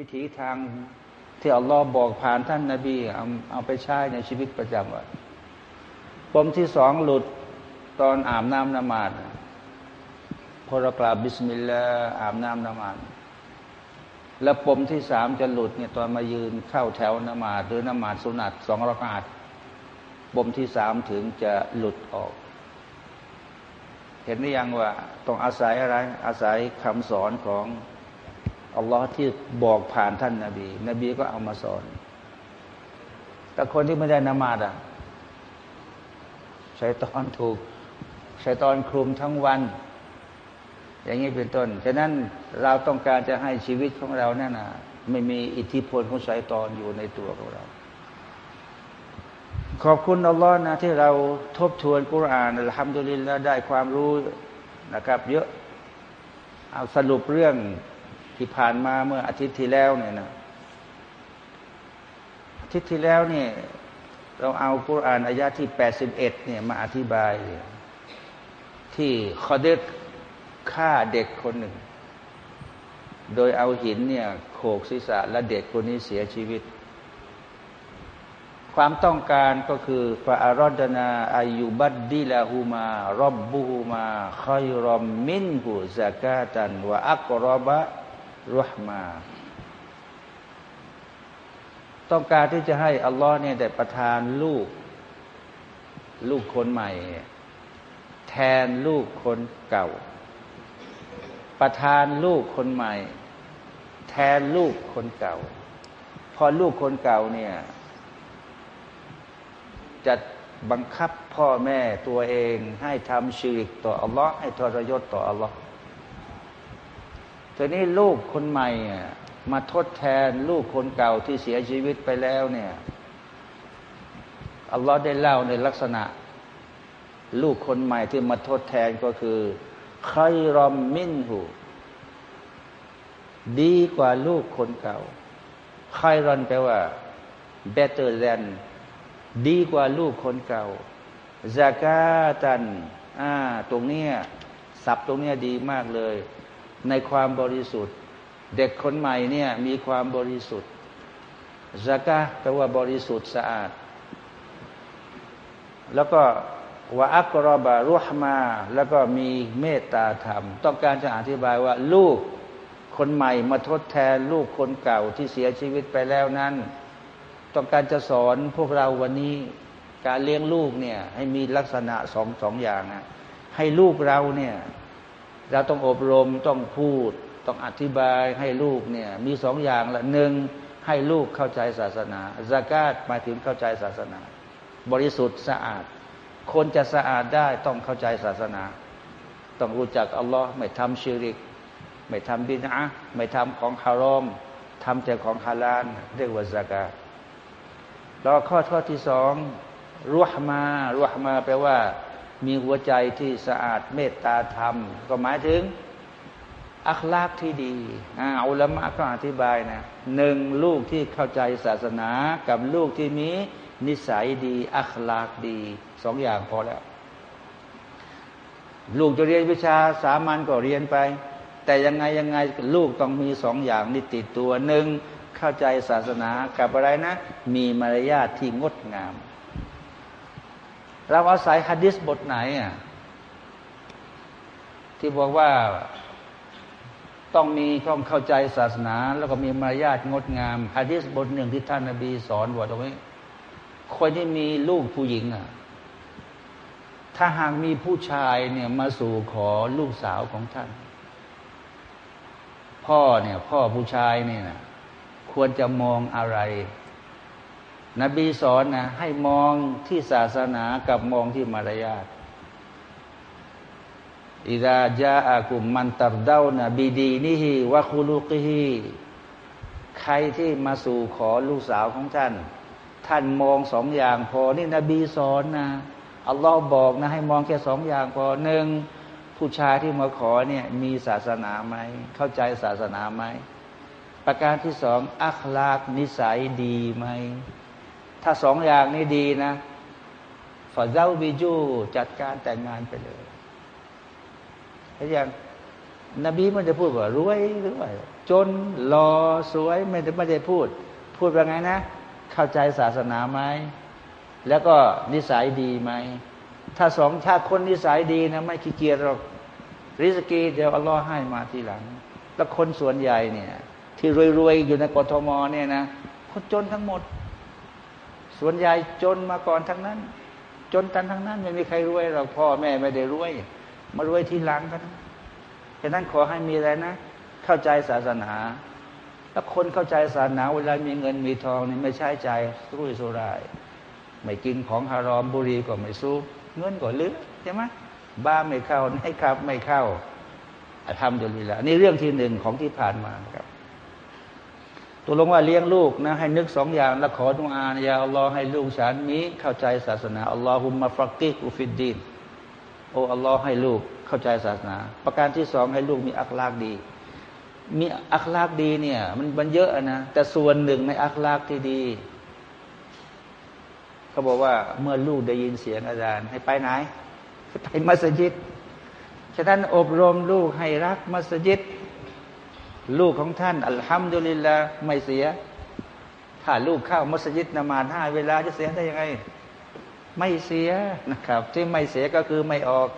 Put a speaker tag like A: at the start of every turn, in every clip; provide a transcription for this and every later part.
A: วิถีทางที่อัลลอฮ์บอกผ่านท่านนาบีเอาเอาไปใช้ในชีวิตประจำวันปมที่สองหลุดตอนอาบน้ำนมาดพอเรากราบบิสมิลลาห์อาบน้ำนมาดแล้วปมที่สามจะหลุดเนี่ยตอนมายืนเข้าแถวนมาดหรือนมาดสุนัตสองรากาศปมที่สามถึงจะหลุดออก เห็นหรือยังว่าต้องอาศัยอะไรอาศัยคำสอนของ อัลลอฮ์ที่บอกผ่านท่านนาบี นบีก็เอามาสอน แต่คนที่ไม่ได้นมาดอะชัยตอนถูกชัยตอนคลุมทั้งวัน อย่างนี้เป็นต้น ฉะนั้นเราต้องการจะให้ชีวิตของเราเนี่ยนะไม่มีอิทธิพลของชัยตอนอยู่ในตัวของเรา ขอบคุณอัลลอฮ์นะที่เราทบทวนกุรอานทำดุลินแล้วได้ความรู้นะครับ เยอะเอาสรุปเรื่อง ที่ผ่านมาเมื่ออาทิตย์ที่แล้วเนี่ยนะอาทิตย์ที่แล้วเนี่ยเราเอากุรอานอายะที่แปดสิบเอ็ดเนี่ยมาอธิบาย ที่คอเดกฆ่าเด็กคนหนึ่ง โดยเอาหินเนี่ยโขกศีรษะและเด็กคนนี้เสียชีวิต ความต้องการก็คือฟาอารดนาอายุบัดดิลาหูมารบบูหูมาคอยรอมมินหูซากาตันวะอักรอบะ รุหมา ต้องการที่จะให้อัลลอฮ์เนี่ยได้ประทานลูก ลูกคนใหม่ แทนลูกคนเก่า ประทานลูกคนใหม่ แทนลูกคนเก่า พอลูกคนเก่าเนี่ยจะบังคับพ่อแม่ตัวเองให้ทำชีริกต่ออัลลอฮ์ให้ทรยศต่ออัลลอฮ์ ทีนี้ลูกคนใหม่มาทดแทนลูกคนเก่าที่เสียชีวิตไปแล้วเนี่ยอัลลอฮ์ได้เล่าในลักษณะ ลูกคนใหม่ที่มาทดแทนก็คือใครรอมมินหูดีกว่าลูกคนเก่าใครรอนแปลว่า better than ดีกว่าลูกคนเก่าซากาตันอ่าตรงเนี้ยสับตรงเนี้ยดีมากเลย ในความบริสุทธิ์ เด็กคนใหม่เนี่ยมีความบริสุทธิ์ซากะแปลว่าบริสุทธิ์สะอาด แล้วก็วะอักรอบารุฮมา แล้วก็มีเมตตาธรรม ต้องการจะอธิบายว่า ลูกคนใหม่มาทดแทนลูกคนเก่าที่เสียชีวิตไปแล้วนั้น ต้องการจะสอนพวกเราวันนี้การเลี้ยงลูกเนี่ยให้มีลักษณะสองสองอย่างนะให้ลูกเราเนี่ย เราต้องอบรมต้องพูด ต้องอธิบายให้ลูกเนี่ยมีสองอย่างละหนึ่งให้ลูกเข้าใจศาสนาสากาศหมายถึงเข้าใจศาสนา บริสุทธิ์สะอาด คนจะสะอาดได้ต้องเข้าใจศาสนา ต้องรู้จักอัลลอฮ์ไม่ทำชิริก ไม่ทำบินะไม่ทำของฮารอมทำแต่ของฮาลาลเรียกว่าสากาศแล้วข้อข้อที่สองรุหมารุหมาแปลว่า มีหัวใจที่สะอาดเมตตาธรรม ก็หมายถึง อัคลากที่ดีเอาละมะก็อธิบายนะหนึ่งลูกที่เข้าใจศาสนากับลูกที่มีนิสัยดี อัคลากดีสองอย่างพอแล้ว ลูกจะเรียนวิชาสามัญก็เรียนไป แต่ยังไงยังไงลูกต้องมีสองอย่างนี่ติดตัวหนึ่งเข้าใจศาสนากับอะไรนะ มีมารยาทที่งดงาม เราอาศัยฮะดิษบทไหนอะที่บอกว่าต้องมีต้องเข้าใจศาสนา แล้วก็มีมารยาทงดงามฮะดิษบทหนึ่งที่ท่านนาบีสอนว่าตรงนี้คนที่มีลูกผู้หญิงอะถ้าหากมีผู้ชายเนี่ยมาสู่ขอลูกสาวของท่าน พ่อเนี่ย พ่อผู้ชายเนี่ยนะควรจะมองอะไร นบีสอนนะให้มองที่ศาสนากับมองที่มารยาทอิดาจาอากุมมันตัดเด้านะบีดีนิฮีวะคุลุกิฮีใครที่มาสู่ขอลูกสาวของท่าน ท่านมองสองอย่างพอนี่นบีสอนนะอัลลอฮ์บอกนะ ให้มองแค่สองอย่างพอหนึ่งผู้ชายที่มาขอเนี่ยมีศาสนาไหม เข้าใจศาสนาไหม ประการที่สองอัคลากนิสัยดีไหม ถ้าสองอย่างนี้ดีนะฝาเจ้าบิจูจัดการแต่งงานไปเลยเห็นยังนบีม่ได้พูดว่ารวยหรือว่าจนหล่อสวยไม่ได้ไม่ได้พูด พูดว่าไงนะ เข้าใจศาสนาไหมแล้วก็นิสัยดีไหมถ้าสองชาติคนนิสัยดีนะไม่ขี้เกียจหรอกริสกีเดี๋ยวอัลลอฮ์ให้มาทีหลัง แล้วคนส่วนใหญ่เนี่ย ที่รวยๆอยู่ในกทมเนี่ยนะคนจนทั้งหมด ส่วนใหญ่จนมาก่อนทั้งนั้น จนกันทั้งนั้น ไม่มีใครรวยหรอกพ่อแม่ไม่ได้รวย มารวยทีหลังกันฉะนั้นขอให้มีอะไรนะ เข้าใจศาสนา แล้วคนเข้าใจศาสนาเวลามีเงินมีทองนี่ไม่ใช้ใจรุ่ยสุราย ไม่กินของฮารอมบุรีก็ไม่สู้เงินก็ลือใช่ไหมบ้าไม่เข้าให้ครับไม่เข้าทำอยู่ดีละนี่เรื่องที่หนึ่งของที่ผ่านมาครับ ตัวลงว่าเลี้ยงลูกนะให้นึกสองอย่างแล้วขอดุอาอย่าอัลลอฮ์ให้ลูกฉันมีเข้าใจศาสนาอัลลอฮุมะฟักกิอุฟิดดีนโอ้อัลลอฮ์ให้ลูกเข้าใจศาสนา ประการที่สองให้ลูกมีอัคลากดี มีอัคลากดีเนี่ย มันมันเยอะนะแต่ส่วนหนึ่งในอัคลากที่ดีเขาบอกว่าเมื่อลูกได้ยินเสียงอาจารย์ ให้ไปไหนไปมัสยิดฉะนั้นอบรมลูกให้รักมัสยิด ลูกของท่านอัลฮัมดุลิลละไม่เสีย ถ้าลูกเข้ามัสยิดนมาห้าเวลาจะเสียได้ยังไง ไม่เสียนะครับ ที่ไม่เสียก็คือไม่ออก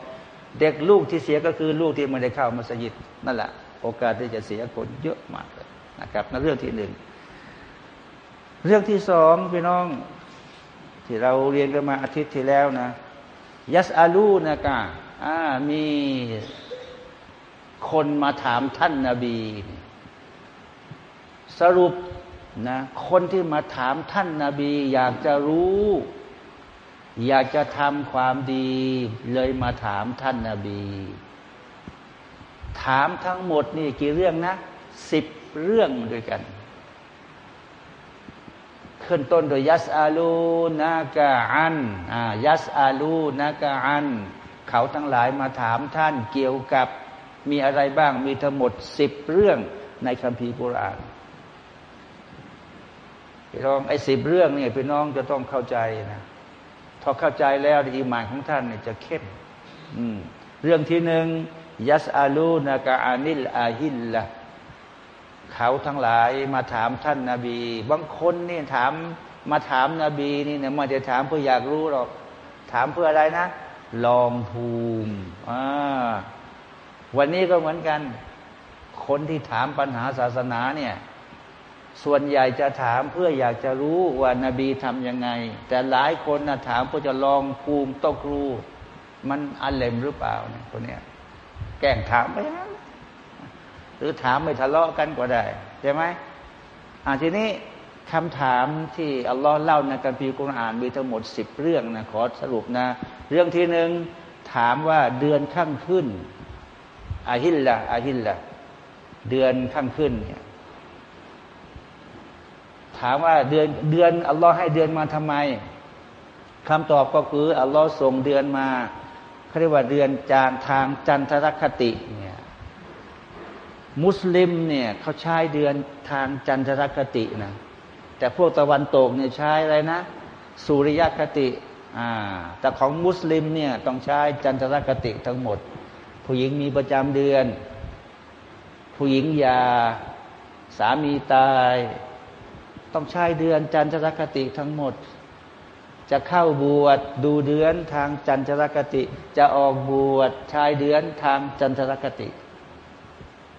A: เด็กลูกที่เสียก็คือลูกที่ไม่ได้เข้ามัสยิดนั่นแหละโอกาสที่จะเสียคนเยอะมากเลยนะครับนั่นเรื่องที่หนึ่งเรื่องที่สองพี่น้องที่เราเรียนกันมาอาทิตย์ที่แล้วนะยัสอาลูนะกาอ่ามี คนมาถามท่านนาบี สรุปนะคนที่มาถามท่านนาบี อยากจะรู้ อยากจะทำความดี เลยมาถามท่านนาบี ถามทั้งหมดนี่กี่เรื่องนะสิบเรื่องด้วยกันขึ้นต้นโดยยัสอาลูนากาอันอ่ายัสอาลูนากาอัน เขาทั้งหลายมาถามท่านเกี่ยวกับ มีอะไรบ้างมีทั้งหมดสิบเรื่องในคัมภีร์กุรอานพี่น้องไอ้สิบเรื่องนี่พี่น้องจะต้องเข้าใจนะพอเข้าใจแล้วอีมานของท่านเนี่ยจะเข้มเรื่องที่หนึ่งยัสอาลูนากาอานิลอาฮิลละเขาทั้งหลายมาถามท่านนาบี บางคนนี่ถามมาถามนาบีนี่เนี่ยมาจะถามเพื่ออยากรู้หรอก ถามเพื่ออะไรนะ ลองภูมิอ่า วันนี้ก็เหมือนกัน คนที่ถามปัญหาศาสนาเนี่ย ส่วนใหญ่จะถามเพื่ออยากจะรู้ว่านาบีทำยังไง แต่หลายคนนะถามเพื่อจะลองภูมิต้องรู้มันอันเลมหรือเปล่าเนี่ยคนเนี้ยแกล้งถามไปนะหรือถามไม่ทะเลาะกันก็ได้ใช่ไหมอ่าทีนี้คำถามที่อัลลอฮ์เล่าในกัมภีร์กุรอานมีทั้งหมดสิบเรื่องนะขอสรุปนะ เรื่องที่หนึ่งถามว่าเดือนข้างขึ้น อาฮิลละอาฮิลละเดือนข้างขึ้นเนี่ยถามว่าเดือนเดือนอัลลอฮ์ให้เดือนมาทำไมคำตอบก็คืออัลลอฮ์ส่งเดือนมาเขาเรียกว่าเดือนจานทางจันทรคติเนี่ยมุสลิมเนี่ยเขาใช้เดือนทางจันทรคตินะแต่พวกตะวันตกเนี่ยใช้อะไรนะ สุริยคติอ่าแต่ของมุสลิมเนี่ยต้องใช้จันทรคติทั้งหมด ผู้หญิงมีประจำเดือน ผู้หญิงยา สามีตาย ต้องใช้เดือนจันทรคติทั้งหมด จะเข้าบวชดูเดือนทางจันทรคติ จะออกบวชชายเดือนทางจันทรคติ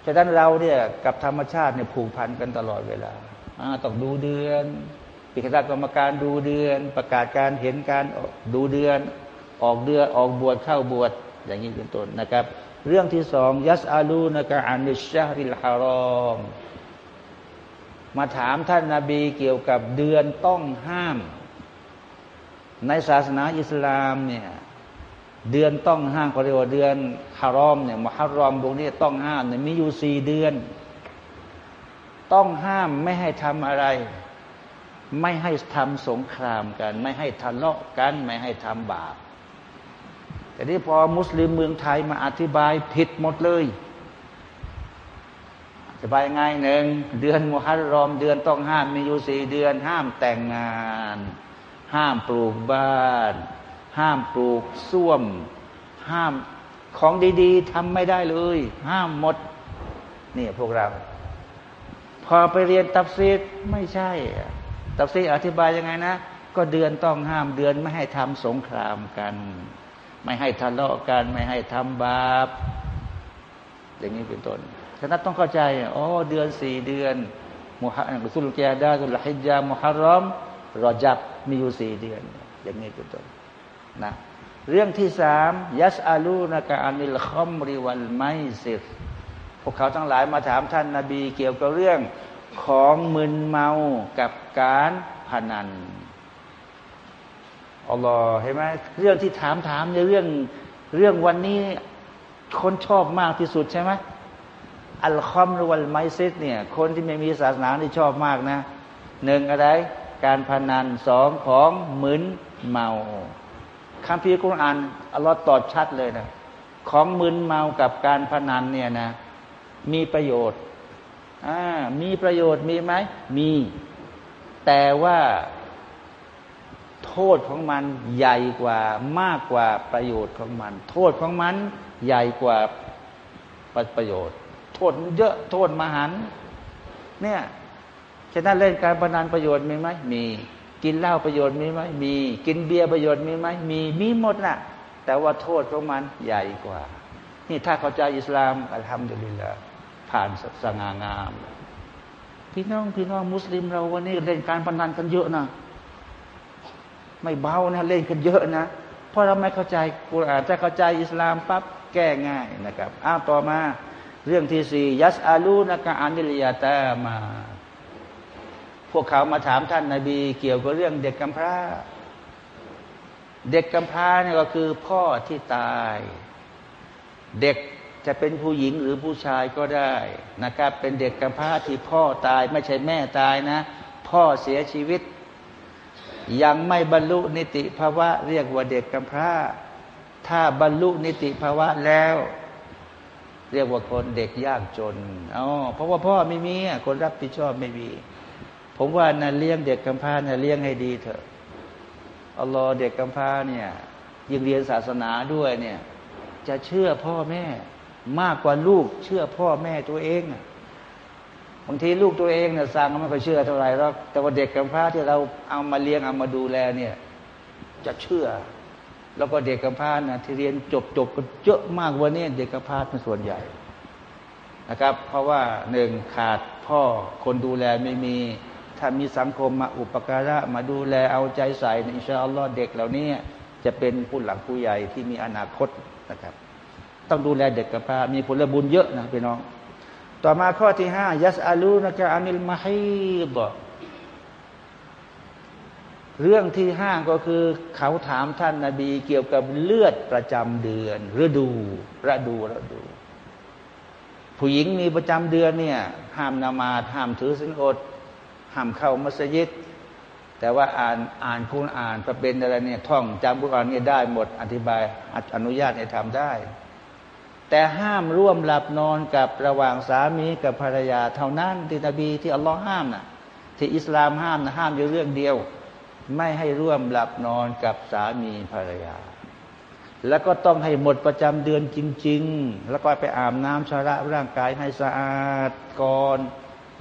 A: ฉะนั้นเราเนี่ยกับธรรมชาติเนี่ยผูกพันกันตลอดเวลาต้องดูเดือนปิคณะกรรมการดูเดือน ประกาศการเห็นการดูเดือน ออกเดือนออกบวชเข้าบวช อย่างนี้เป็นต้นนะครับ เรื่องที่สองยัสอาลูนกาอานิชาริลฮารอม มาถามท่านนาบีเกี่ยวกับเดือนต้องห้าม ในศาสนาอิสลามเนี่ยเดือนต้องห้ามเขาเรียกว่าเดือนฮารอมเนี่ยมฮัรอมตรงนี้ต้องห้ามเนี่ยมีอยู่สี่เดือน ต้องห้ามไม่ให้ทำอะไร ไม่ให้ทำสงครามกัน ไม่ให้ทะเลาะกัน ไม่ให้ทำบาป แต่ที่พอมุสลิมเมืองไทยมาอธิบายผิดหมดเลยอธิบายง่ายหนึ่งเดือนมุฮัรรอม เดือนต้องห้ามมีอยู่สี่เดือน ห้ามแต่งงาน ห้ามปลูกบ้าน ห้ามปลูกส้วม ห้ามของดีๆทำไม่ได้เลย ห้ามหมดนี่พวกเรา พอไปเรียนตับซีดไม่ใช่ ตับซีดอธิบายยังไงนะ ก็เดือนต้องห้ามเดือนไม่ให้ทำสงครามกัน ไม่ให้ทะเลาะกัน ไม่ให้ทำบาป อย่างนี้เป็นต้นฉะนั้นต้องเข้าใจอ๋อเดือนสี่เดือนมุฮัมมัดสุลกียดาสุลฮิจามุฮัรรอมรอจับมีอยู่สี่เดือน อย่างนี้เป็นต้นนะเรื่องที่สามยัสอาลูนากาอานิลคอมริวัลไมซิรพวกเขาทั้งหลายมาถามท่านนาบีเกี่ยวกับเรื่องของมึนเมากับการพนัน อัลลอฮ์เห็นไหมเรื่องที่ถามถามในเรื่องเรื่องวันนี้คนชอบมากที่สุดใช่ไหมอัลคอมรวัลไมซิดเนี่ยคนที่ไม่มีศาสนาที่ชอบมากนะหนึ่งอะไร การพนันสองของหมึนเมาคำพีกุรอานอัลลอฮ์ตอบชัดเลยนะของมึนเมากับการพนันเนี่ยนะ มีประโยชน์อ่ามีประโยชน์มีไหมมี แต่ว่า โทษของมันใหญ่กว่ามากกว่าประโยชน์ของมัน โทษของมันใหญ่กว่าประโยชน์ โทษเยอะโทษมหันเนี่ยฉะนั้นเล่นการพนันประโยชน์มีไหมมีกินเหล้าประโยชน์มีไหมมี กินเบียร์ประโยชน์มีไหมมีมีหมดนะ่ะ แต่ว่าโทษของมันใหญ่กว่า นี่ถ้าเข้าใจอิสลามอัลฮัมดุลิลละผ่านสง่างาม พี่น้องพี่น้องมุสลิมเราวันนี้เล่นการพนันกันเยอะนะ ไม่เบานะเล่นกันเยอะนะ เพราะเราไม่เข้าใจกุรอานถ้าเข้าใจอิสลามปั๊บแก้ง่ายนะครับอ้าวต่อมาเรื่องที่สี่ยัสอาลูนักอานิลยาตามา พวกเขามาถามท่านนาบี เกี่ยวกับเรื่องเด็กกำพร้า เด็กกำพร้าเนี่ยก็คือพ่อที่ตาย เด็กจะเป็นผู้หญิงหรือผู้ชายก็ได้นะครับ เป็นเด็กกำพร้าที่พ่อตาย ไม่ใช่แม่ตายนะ พ่อเสียชีวิต ยังไม่บรรลุนิติภาวะ เรียกว่าเด็กกำพร้า ถ้าบรรลุนิติภาวะแล้ว เรียกว่าคนเด็กยากจนอ๋อเพราะว่าพ่อไม่มีคนรับผิดชอบไม่มี ผมว่านะเลี้ยงเด็กกำพร้านะเลี้ยงให้ดีเถอะอัลลอฮ์เด็กกำพร้าเนี่ยยิ่งเรียนศาสนาด้วยเนี่ย จะเชื่อพ่อแม่ มากกว่าลูกเชื่อพ่อแม่ตัวเอง บางทีลูกตัวเองเนี่ยสั่งก็ไม่ค่อยเชื่อเท่าไหร่หรอกแต่ว่าเด็กกำพร้าที่เราเอามาเลี้ยงเอามาดูแลเนี่ย จะเชื่อ แล้วก็เด็กกำพร้านะที่เรียนจบจบก็เยอะมากวันนี้เด็กกำพร้าเป็นส่วนใหญ่นะครับ เพราะว่าหนึ่งขาดพ่อคนดูแลไม่มี ถ้ามีสังคมมาอุปการะมาดูแลเอาใจใส่อินชาอัลลอฮ์เด็กเหล่านี้จะเป็นผู้หลังผู้ใหญ่ที่มีอนาคตนะครับ ต้องดูแลเด็กกับพามีผลบุญเยอะนะพี่น้อง ต่อมาข้อที่ห้ายัสอาลูนะกะอานิลมาฮีบเรื่องที่ห้าก็คือเขาถามท่านนาบีเกี่ยวกับเลือดประจำเดือน ฤดูฤดูฤดู ผู้หญิงมีประจำเดือนเนี่ยห้ามนามาห้ามถือสินอด ห้ามเข้ามัสยิด แต่ว่าอ่านอ่านคุณอ่านประเป็นอะไรเนี่ยท่องจำกุรอานเนี่ยได้หมดอธิบายอนุญาตให้ทำได้ แต่ห้ามร่วมหลับนอนกับระหว่างสามีกับภรรยา เท่านั้นที่นบีที่อัลลอฮ์ห้ามนะที่อิสลามห้ามนะห้ามอยู่เรื่องเดียว ไม่ให้ร่วมหลับนอนกับสามีภรรยา แล้วก็ต้องให้หมดประจำเดือนจริง ๆ แล้วก็ไปอาบน้ำชาระร่างกายให้สะอาดก่อน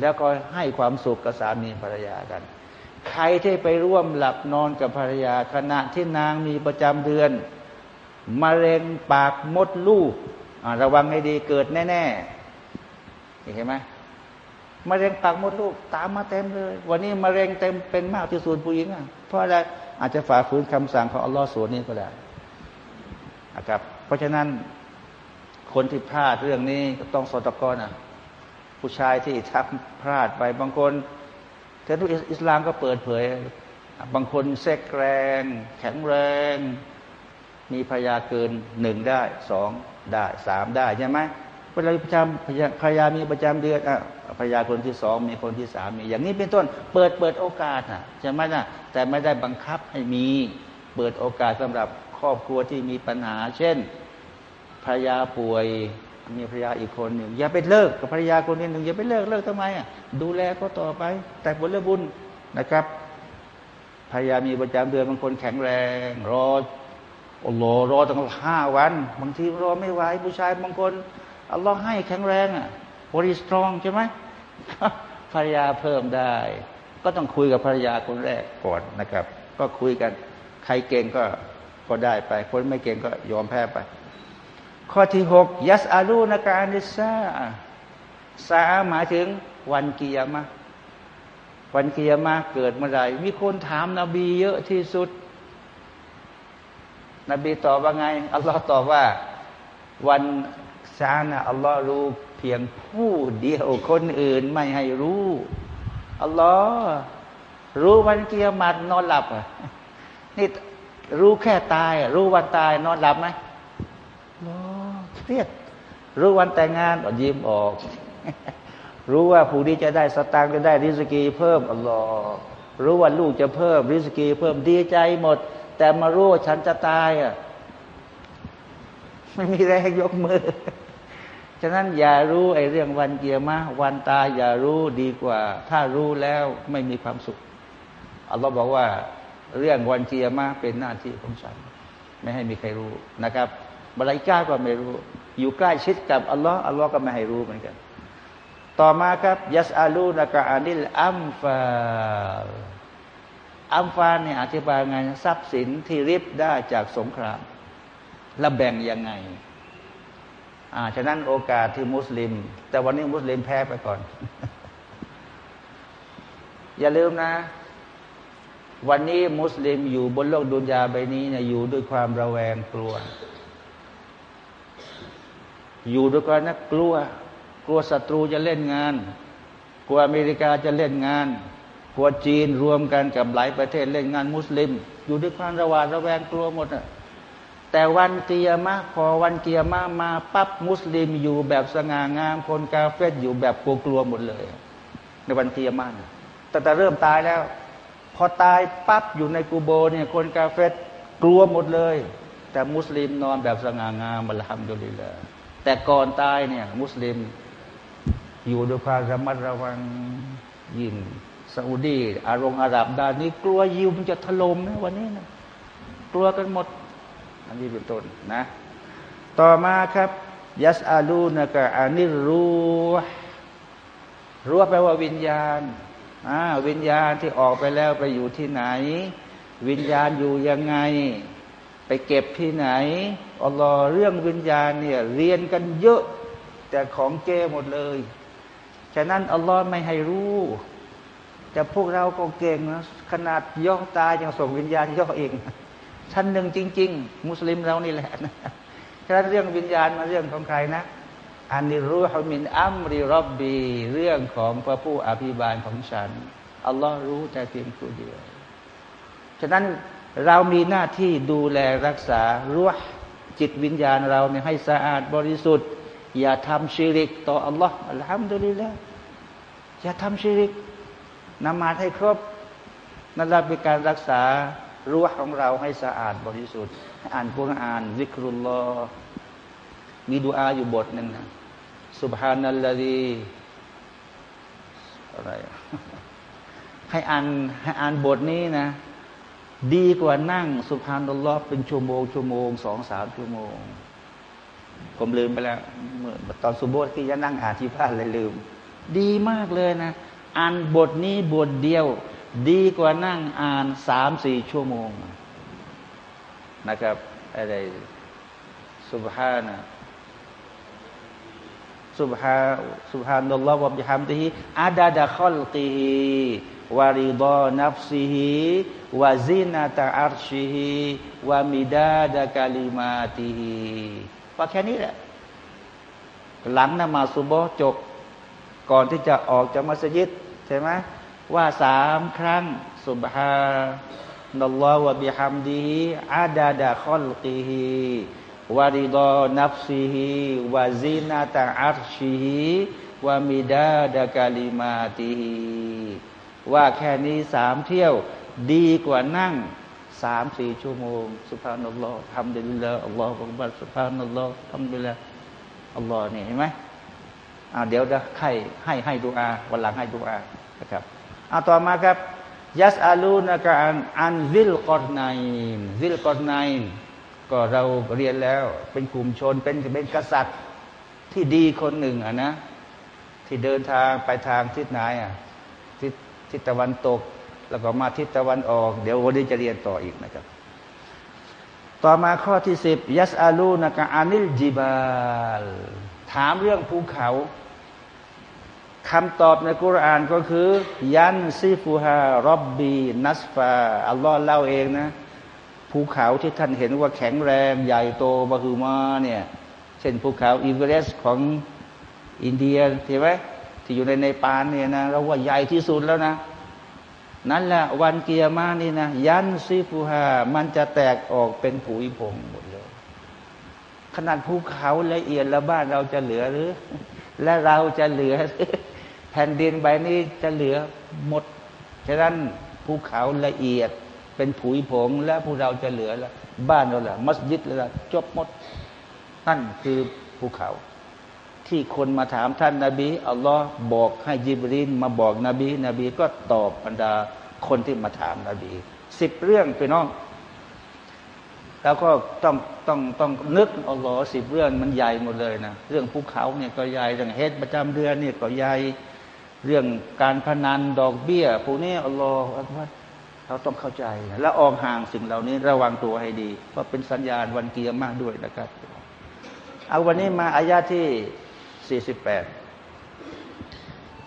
A: แล้วก็ให้ความสุขกับสามีภรรยากัน ใครที่ไปร่วมหลับนอนกับภรรยา ขณะที่นางมีประจำเดือนมะเร็งปากมดลูก ระวังให้ดีเกิดแน่ๆเห็นไหมมะเร็งปากมดลูกตามมาเต็มเลย วันนี้มะเร็งเต็มเป็นมากที่สุดผู้หญิงอะเพราะอะไรอาจจะฝ่าฝืนคำสั่งของอัลลอฮ์ส่วนนี้ก็ได้นะครับ เพราะฉะนั้นคนที่พลาดเรื่องนี้ก็ต้องสอตกอนะผู้ชายที่ทักพลาดไปบางคนแต่ทุกอิสลามก็เปิดเผย บางคนเซ็กแรง แข็งแรง มีพยาเกินหนึ่งได้สอง ได้สามได้ใช่ไหมเวลาประจำพยามีประจำเดือนอะพยาคนที่สองมีคนที่สามมีอย่างนี้เป็นต้น เปิดเปิดโอกาสนะใช่ไหมนะแต่ไม่ได้บังคับให้มีเปิดโอกาสสำหรับครอบครัวที่มีปัญหา เช่นภรรยาป่วยมีภรรยาอีกคนหนึ่งอย่าไปเลิกกับภรรยาคนนี้หนึ่งอย่าไปเลิกเลิกทำไมอะดูแลก็ต่อไป แต่ผลบุญนะครับภรรยามีประจำเดือนบางคนแข็งแรงรอ โอ้โหรอตั้งห้าวัน บางทีรอไม่ไหวผู้ชายบางคนอัลลอฮ์ให้แข็งแรงอะวอริสตรองใช่ไหมภรรยาเพิ่มได้ ก็ต้องคุยกับภรรยาคนแรกก่อนนะครับ ก็คุยกัน ใครเก่งก็ก็ได้ไป คนไม่เก่งก็ยอมแพ้ไป ข้อที่หกยัสอาลูนาการนิซาซาหมายถึงวันกิยามะวันกิยามะเกิดเมื่อไรมีคนถามนาบีเยอะที่สุด นบีตอบว่าไง อัลลอฮ์ตอบว่า วันชานะอัลลอฮ์รู้เพียงผู้เดียวคนอื่นไม่ให้รู้ อัลลอฮ์รู้วันเกียรตินอนหลับนี่รู้แค่ตาย รู้วันตายนอนหลับไหมเครียดรู้วันแต่งงานยิ้มออก รู้ว่าผู้นี้จะได้สตางค์จะได้ริสกีเพิ่มอัลลอฮ์รู้ว่าลูกจะเพิ่มริสกีเพิ่มดีใจหมด แต่มารู้ว่าฉันจะตายอะไม่มีแรงยกมือ ฉะนั้นอย่ารู้ไอ้เรื่องวันเกียร์มาวันตายอย่ารู้ดีกว่า ถ้ารู้แล้วไม่มีความสุขอัลลอฮ์บอกว่า เรื่องวันเกียร์มาเป็นหน้าที่ของฉัน ไม่ให้มีใครรู้นะครับบรายกาก็ไม่รู้ อยู่ใกล้ชิดกับอัลลอฮ์อัลลอฮ์ก็ไม่ให้รู้เหมือนกัน ต่อมาครับยัสอาลูนากาอานิลอัมฟา อัมฟาเนี่ยอธิบายไงทรัพย์สินที่ริบได้จากสงครามแล้วแบ่งยังไงอ่าฉะนั้นโอกาสที่มุสลิม แต่วันนี้มุสลิมแพ้ไปก่อน อย่าลืมนะ วันนี้มุสลิมอยู่บนโลกดุนยาใบนี้เนี่ยอยู่ด้วยความระแวงกลัว อยู่ด้วยความนักกลัว กลัวศัตรูจะเล่นงาน กลัวอเมริกาจะเล่นงาน กลัวจีนรวมกันกับหลายประเทศเล่นงานมุสลิม อยู่ด้วยความระหวาดระแวงกลัวหมดอะแต่วันกิยามะฮ์พอวันกิยามะฮ์มาปั๊บมุสลิมอยู่แบบสง่างามคนกาเฟรอยู่แบบกลัวหมดเลย ในวันกิยามะฮ์แต่แต่เริ่มตายแล้ว พอตายปั๊บอยู่ในกูโบเนี่ยคนกาเฟรกลัวหมดเลย แต่มุสลิมนอนแบบสง่างามالحمد للهแต่ก่อนตายเนี่ย มุสลิมอยู่ด้วยความระมัดระวังยิน ซาอุดี อารมณ์อาหรับดานนี้ กลัวยิวมันจะถล่มนะวันนี้นะกลัวกันหมด อันนี้เป็นต้นนะ ต่อมาครับยัสอาลูนกะอานิรู้รู้แปลว่าวิญญาณอ่าวิญญาณที่ออกไปแล้วไปอยู่ที่ไหน วิญญาณอยู่ยังไง ไปเก็บที่ไหนอัลลอฮ์เรื่องวิญญาณเนี่ยเรียนกันเยอะแต่ของเจหมดเลย ฉะนั้นอัลลอฮ์ไม่ให้รู้ แต่พวกเราก็เก่งนะขนาดย่อตายยังส่งวิญญาณย่อเองชั้นหนึ่งจริง ๆ มุสลิมเรานี่แหละนะฉะนั้นเรื่องวิญญาณมาเรื่องของใครนะอันนี้รู้ฮมินอัมริรบบีเรื่องของพระผู้อภิบาลของฉันอัลลอฮ์รู้แต่เพียงผู้เดียวฉะนั้นเรามีหน้าที่ดูแลรักษารู้จิตวิญญาณเราเนี่ยให้สะอาดบริสุทธิ์ อย่าทำชิริก ต่ออัลลอฮ์อัลฮัมดุลิลละอย่าทำชิริก นมาให้ครบนั่นแหละเป็นการรักษารู้วของเราให้สะอาดบริสุทธิ์อ่านกุรอานซิกรุลลอฮ์มีดูอาอยู่บทหนึ่งนะสุบฮานัลลดีอะไรให้อ่านให้อ่านบทนี้นะ ดีกว่านั่งสุบฮานัลลอฮ์เป็นชั่วโมงชั่วโมงสองสามชั่วโมง ผมลืมไปแล้วเมื่อตอนสุโบทที่จะนั่งอ่านที่บ้านเลยลืม ดีมากเลยนะ อ่านบทนี้บทเดียว ดีกว่านั่งอ่านสามสี่ชั่วโมงนะครับอะไรสุบฮานะสุบฮาสุบฮานัลลอฮฺวะบิฮัมดิฮิอาดาดะขลกิฮิวาริดอนัฟซิฮิวาซินาตาอัรชิฮิวามิดาดะกาลิมาติฮิว่าแค่นี้แหละ หลังนมาสุบฮจบ ก่อนที่จะออกจากมัสยิด ใช่ไหมว่าสามครั้งสุบฮานัลลอฮฺวะบิฮัมดีฮิอาดาดะคอลกีฮิورضا نفسه وزنة عرشه ومداد كلماتهว่าแค่นี้สามเที่ยวดีกว่านั่งสามสี่ชั่วโมงسبحان الله الحمد لله الله أكبر سبحان الله الحمد لله اللهนี่เห็นไหม อ่าเดี๋ยวจะให้ให้ให้ดูอาวันหลังให้ดูอานะครับเอาต่อมาครับيسألونك عن ذي القرنينซิลกอดไนก็เราเรียนแล้วเป็นกลุ่มชนเป็นเป็นกษัตริย์ที่ดีคนหนึ่งอะนะ ที่เดินทางไปทางทิศไหนอะทิศทิศตะวันตก แล้วก็มาทิศตะวันออก เดี๋ยววันนี้จะเรียนต่ออีกนะครับ ต่อมาข้อที่สิบยัสอาลูนกาอานิลจิบาลถามเรื่องภูเขา คำตอบในกุรานก็คือ ينسفها ربي نسفا อัลลอฮ์เล่าเองนะ ภูเขาที่ท่านเห็นว่าแข็งแรงใหญ่โตบาคือมาเนี่ย เช่นภูเขาอีเวอเรสต์ของอินเดียใช่ไหมที่อยู่ในเนปาลเนี่ยนะเราว่าใหญ่ที่สุดแล้วนะ นั่นแหละวันกิยามะฮ์นี่นะ ينسفهاมันจะแตกออกเป็นผุยผงหมดเลย ขนาดภูเขาละเอียดแล้วบ้านเราจะเหลือหรือ และเราจะเหลือ ผ่นดินใบนี้จะเหลือหมด ฉะนั้นภูเขาละเอียดเป็นผุยผงและพวกเราจะเหลือล้วบ้านเราละมัสยิดละจบหมด นั่นคือภูเขา ที่คนมาถามท่านนาบีอัลลอฮ์บอกให้ยิบรีนมาบอกนบี นบีก็ตอบบรรดาคนที่มาถามนาบีสิบเรื่องไปน้อง แล้วก็ต้องต้องต้องนึกอัลลอฮ์สิบเรื่องมันใหญ่หมดเลยนะเรื่องภูเขาเนี่ยก็ใหญ่เรื่องเฮดประจำเดือนเนี่ยก็ใหญ่ เรื่องการพนันดอกเบี้ยพวกนี้อัลลอฮ์ว่าเราต้องเข้าใจ แล้วออกห่างสิ่งเหล่านี้ระวังตัวให้ดี เพราะเป็นสัญญาณวันเกียร์มากด้วยนะครับ เอาวันนี้มาอายาที่สี่สิบแปด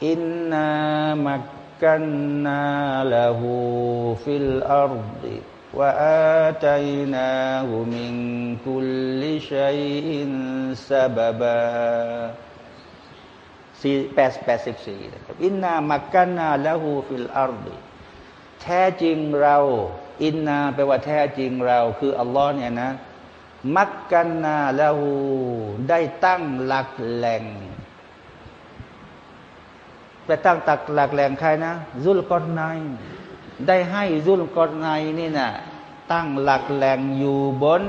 A: อินนามักกันนาละหูفي الأرض وآتيناه من كل شيء سببا สี่แปดแปดสิบสี่นะครับإنا مكنا له في الأرضแท้จริงเรา إناแปลว่าแท้จริงเรา คืออัลลอฮ์เนี่ยนะ مكنا لهได้ตั้งหลักแหล่งไปตั้งตักหลักแหล่งใครนะซุลกอนไนได้ให้ซุลกอนไนนี่นะตั้งหลักแหล่งอยู่บน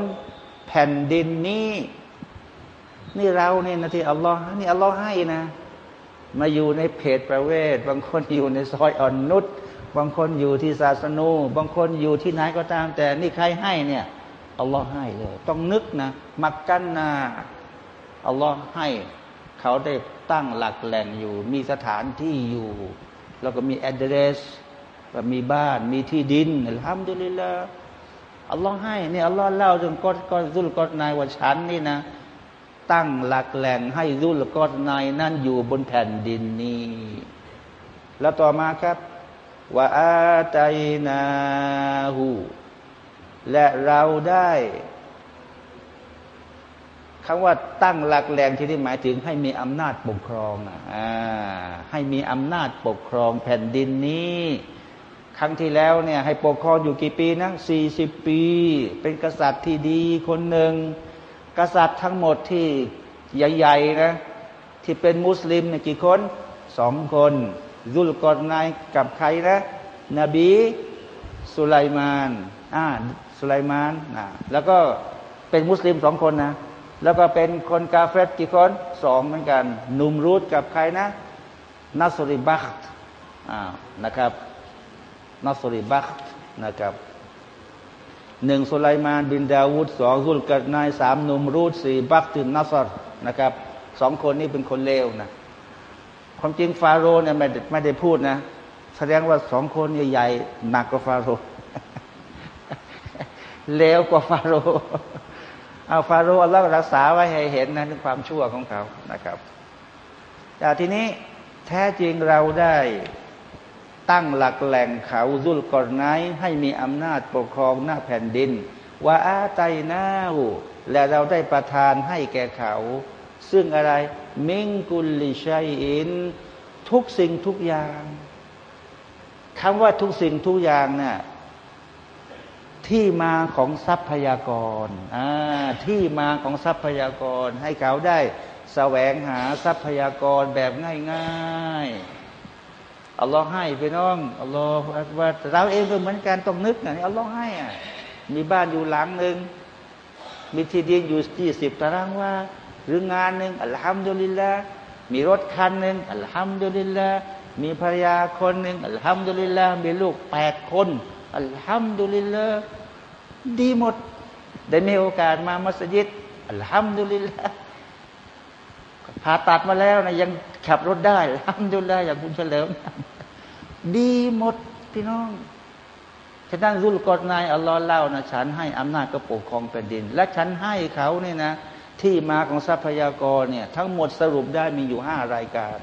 A: แผ่นดินนี้ นี่เราเนี่ยนะที่อัลลอฮ์นี่อัลลอฮ์ให้นะ มาอยู่ในเพจประเวทบางคนอยู่ในซอยอ่อนนุชบางคนอยู่ที่ศาสนู บางคนอยู่ที่ไหนก็ตาม แต่นี่ใครให้เนี่ยอัลลอฮ์ให้เลย ต้องนึกนะมักกันนาอัลลอฮ์ให้ เขาได้ตั้งหลักแหล่งอยู่ มีสถานที่อยู่ แล้วก็มีแอดเดรสมีบ้านมีที่ดินอัลฮัมดุลิลละอัลลอฮ์ให้เนี่ยอัลลอฮ์เล่าเรื่องกอดซุลกอดนายว่าฉันนี่นะ ตั้งหลักแหล่งให้ซุลกอดนายนั่นอยู่บนแผ่นดินนี้ แล้วต่อมาครับว่าอาตัยนาหูและเราได้คำว่าตั้งหลักแหล่งที่นี่หมายถึงให้มีอำนาจปกครองอ่าให้มีอำนาจปกครองแผ่นดินนี้ ครั้งที่แล้วเนี่ยให้ปกครองอยู่กี่ปีนะสี่สิบปี เป็นกษัตริย์ที่ดีคนหนึ่ง กษัตริย์ทั้งหมดที่ใหญ่ๆนะที่เป็นมุสลิมเนี่ยกี่คนสองคนยุลกอดนายกับใครนะ นบีสุไลมานอ่าสุไลมานนะแล้วก็เป็นมุสลิมสองคนนะแล้วก็เป็นคนกาเฟตกี่คนสองเหมือนกัน นุมรูดกับใครนะนัสริบัคอ่านะครับนัสริบัคนะครับ หนึ่งสุไลมานบินดาวุฒสองซุลกัดนายสามนุมรูดสี่บัคตินนัสรนะครับสองคนนี้เป็นคนเลวนะความจริงฟาโรห์เนี่ยไม่ไม่ได้พูดนะ แสดงว่าสองคนใหญ่ๆหนักกว่าฟาโรห์เลวกว่าฟาโรห์เอาฟาโรห์เรารักษาไว้ให้เห็นนะถึงความชั่วของเขานะครับแต่ทีนี้แท้จริงเราได้ ตั้งหลักแหล่งเขาซุลกอรไนให้มีอำนาจปกครองหน้าแผ่นดินว่าอาไตนาหูและเราได้ประทานให้แก่เขา ซึ่งอะไรมิงกุลลิชัยอิน ทุกสิ่งทุกอย่างคำว่าทุกสิ่งทุกอย่างนะ่ะที่มาของทรัพยากรที่มาของทรัพยากรให้เขาได้สแสวงหาทรัพยากรแบบง่ายๆ อัลลอฮ์ให้ไปน้องอัลลอฮ์ว่าเราเองก็เหมือนกันต้องนึกนะอัลลอฮ์ให้อะมีบ้านอยู่หลังหนึ่งมีที่ดินอยู่ยี่สิบตารางว่าหรืองานหนึ่งอัลฮัมดุลิลละมีรถคันหนึ่งอัลฮัมดุลิลละมีภรรยาคนหนึ่งอัลฮัมดุลิลละมีลูกแปดคนอัลฮัมดุลิลละดีหมด ได้มีโอกาสมามัสยิดอัลฮัมดุลิลละผ่าตัดมาแล้วนะยัง ขับรถได้ทำดูแลอย่างคุณเฉลิม ดีหมดพี่น้องฉะนั้นรุลกอดนายอัลลอฮ์เล่านะฉันให้อำนาจก็ปกครองแผ่นดิน และฉันให้เขาเนี่ยนะ ที่มาของทรัพยากรเนี่ย ทั้งหมดสรุปได้มีอยู่ห้ารายการ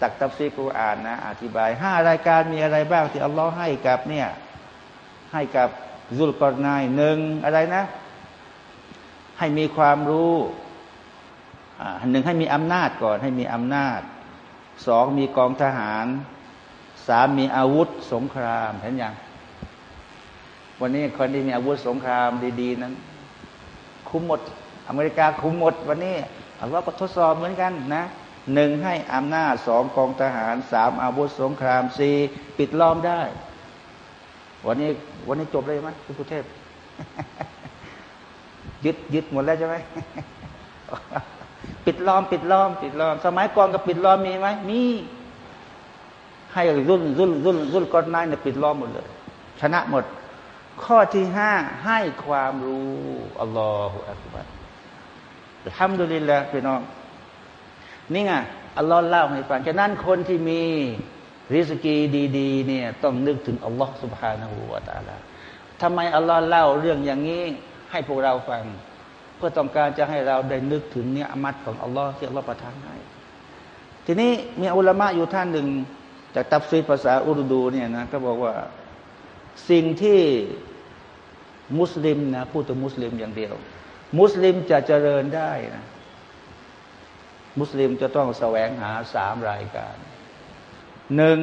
A: ตักตับซีกูอ่านนะ อธิบายห้ารายการมีอะไรบ้างที่อัลลอฮ์ให้กับเนี่ย ให้กับรุลกอดนายหนึ่งอะไรนะ ให้มีความรู้ หนึ่งให้มีอำนาจก่อนให้มีอำนาจสองมีกองทหารสามมีอาวุธสงครามเห็นยังวันนี้คนที่มีอาวุธสงครามดีๆนั้น คุ้มหมด อเมริกาคุ้มหมด วันนี้อัลลอฮ์ก็ทดสอบเหมือนกันนะหนึ่งให้อำนาจสองกองทหารสามอาวุธสงครามสี่ปิดล้อมได้ วันนี้วันนี้จบเลยไหมคุณผู้เทพยึดยึดหมดแล้วใช่ไหม ปิดล้อม ปิดล้อม ปิดล้อม สมัยก่อนกับปิดล้อมมีไหมมี ให้รุ่นรุ่นรุ่นรุ่นก่อนนายเนี่ยปิดล้อมหมดเลย ชนะหมด ข้อที่ห้าให้ความรู้อัลลอฮฺอักบัรทำดุลิลละพี่น้อง นี่ไงอัลลอฮ์เล่าให้ฟังฉะนั้นคนที่มีริสกีดีๆเนี่ยต้องนึกถึงอัลลอฮ์สุบฮานาหูวาตาลาทำไมอัลลอฮ์เล่าเรื่องอย่างนี้ให้พวกเราฟัง เพื่อต้องการจะให้เราได้นึกถึงเนี่ยอมัดของอัลลอฮ์ที่อัลลอฮ์ประทานให้ ทีนี้มีอุลามะอยู่ท่านหนึ่ง จากตับซีภาษาอุรดูเนี่ยนะก็บอกว่าสิ่งที่มุสลิมนะพูดถึงมุสลิมอย่างเดียว มุสลิมจะเจริญได้นะมุสลิมจะต้องแสวงหาสามรายการหนึ่ง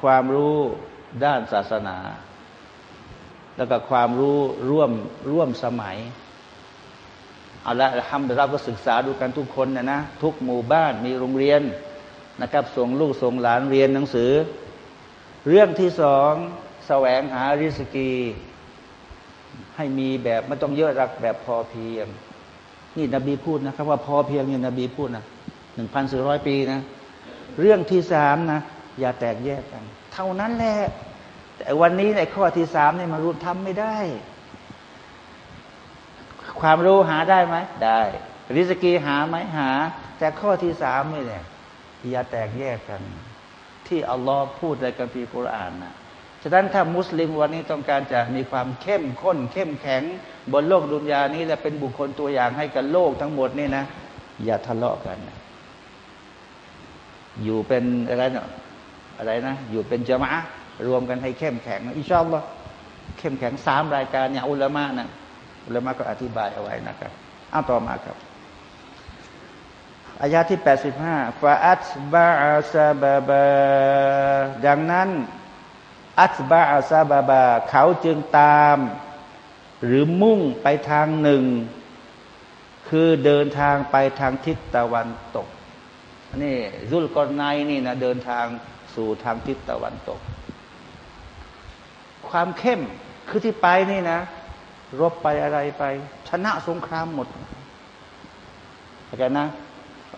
A: ความรู้ด้านศาสนา แล้วก็ความรู้ร่วมร่วมสมัย เอาละทำเราก็ศึกษาดูกันทุกคนนะนะทุกหมู่บ้านมีโรงเรียนนะครับส่งลูกส่งหลานเรียนหนังสือ เรื่องที่สองแสวงหาริสกี ให้มีแบบไม่ต้องเยอะรักแบบพอเพียง นี่นบีพูดนะครับ ว่าพอเพียงเนี่ยนบีพูดนะหนึ่งพันสี่ร้อยปีนะ เรื่องที่สามนะ อย่าแตกแยกกัน เท่านั้นแหละแต่วันนี้ในข้อที่สามเนี่ยมารู้ทำไม่ได้ ความรู้หาได้ไหมได้ริสกีหาไหมหา แต่ข้อที่สามนี่แหละอย่าแตกแยกกัน ที่อัลลอฮ์พูดในกัมภีร์กุรอานนะฉะนั้นถ้ามุสลิมวันนี้ต้องการจะมีความเข้มข้น เข้มแข็ง บนโลกดุนยานี้และเป็นบุคคลตัวอย่างให้กับโลกทั้งหมดนี่นะ อย่าทะเลาะกันนะอยู่เป็นอะไรเนาะอะไรนะ อยู่เป็นจามะรวมกันให้เข้มแข็งอิชอบว่าเข้มแข็งสามรายการเนี่ยอุลามะนะ อุลามะก็อธิบายเอาไว้นะครับเอาต่อมาครับอายาที่แปดสิบห้าฟาอัตบาซาบาบาดังนั้น อัตบาอาซาบาบา เขาจึงตาม หรือมุ่งไปทางหนึ่ง คือเดินทางไปทางทิศตะวันตกนี่รุลกอนไนนี่นะเดินทางสู่ทางทิศตะวันตก ความเข้มคือที่ไปนี่นะ รบไปอะไรไป ชนะสงครามหมดเข้าใจนะ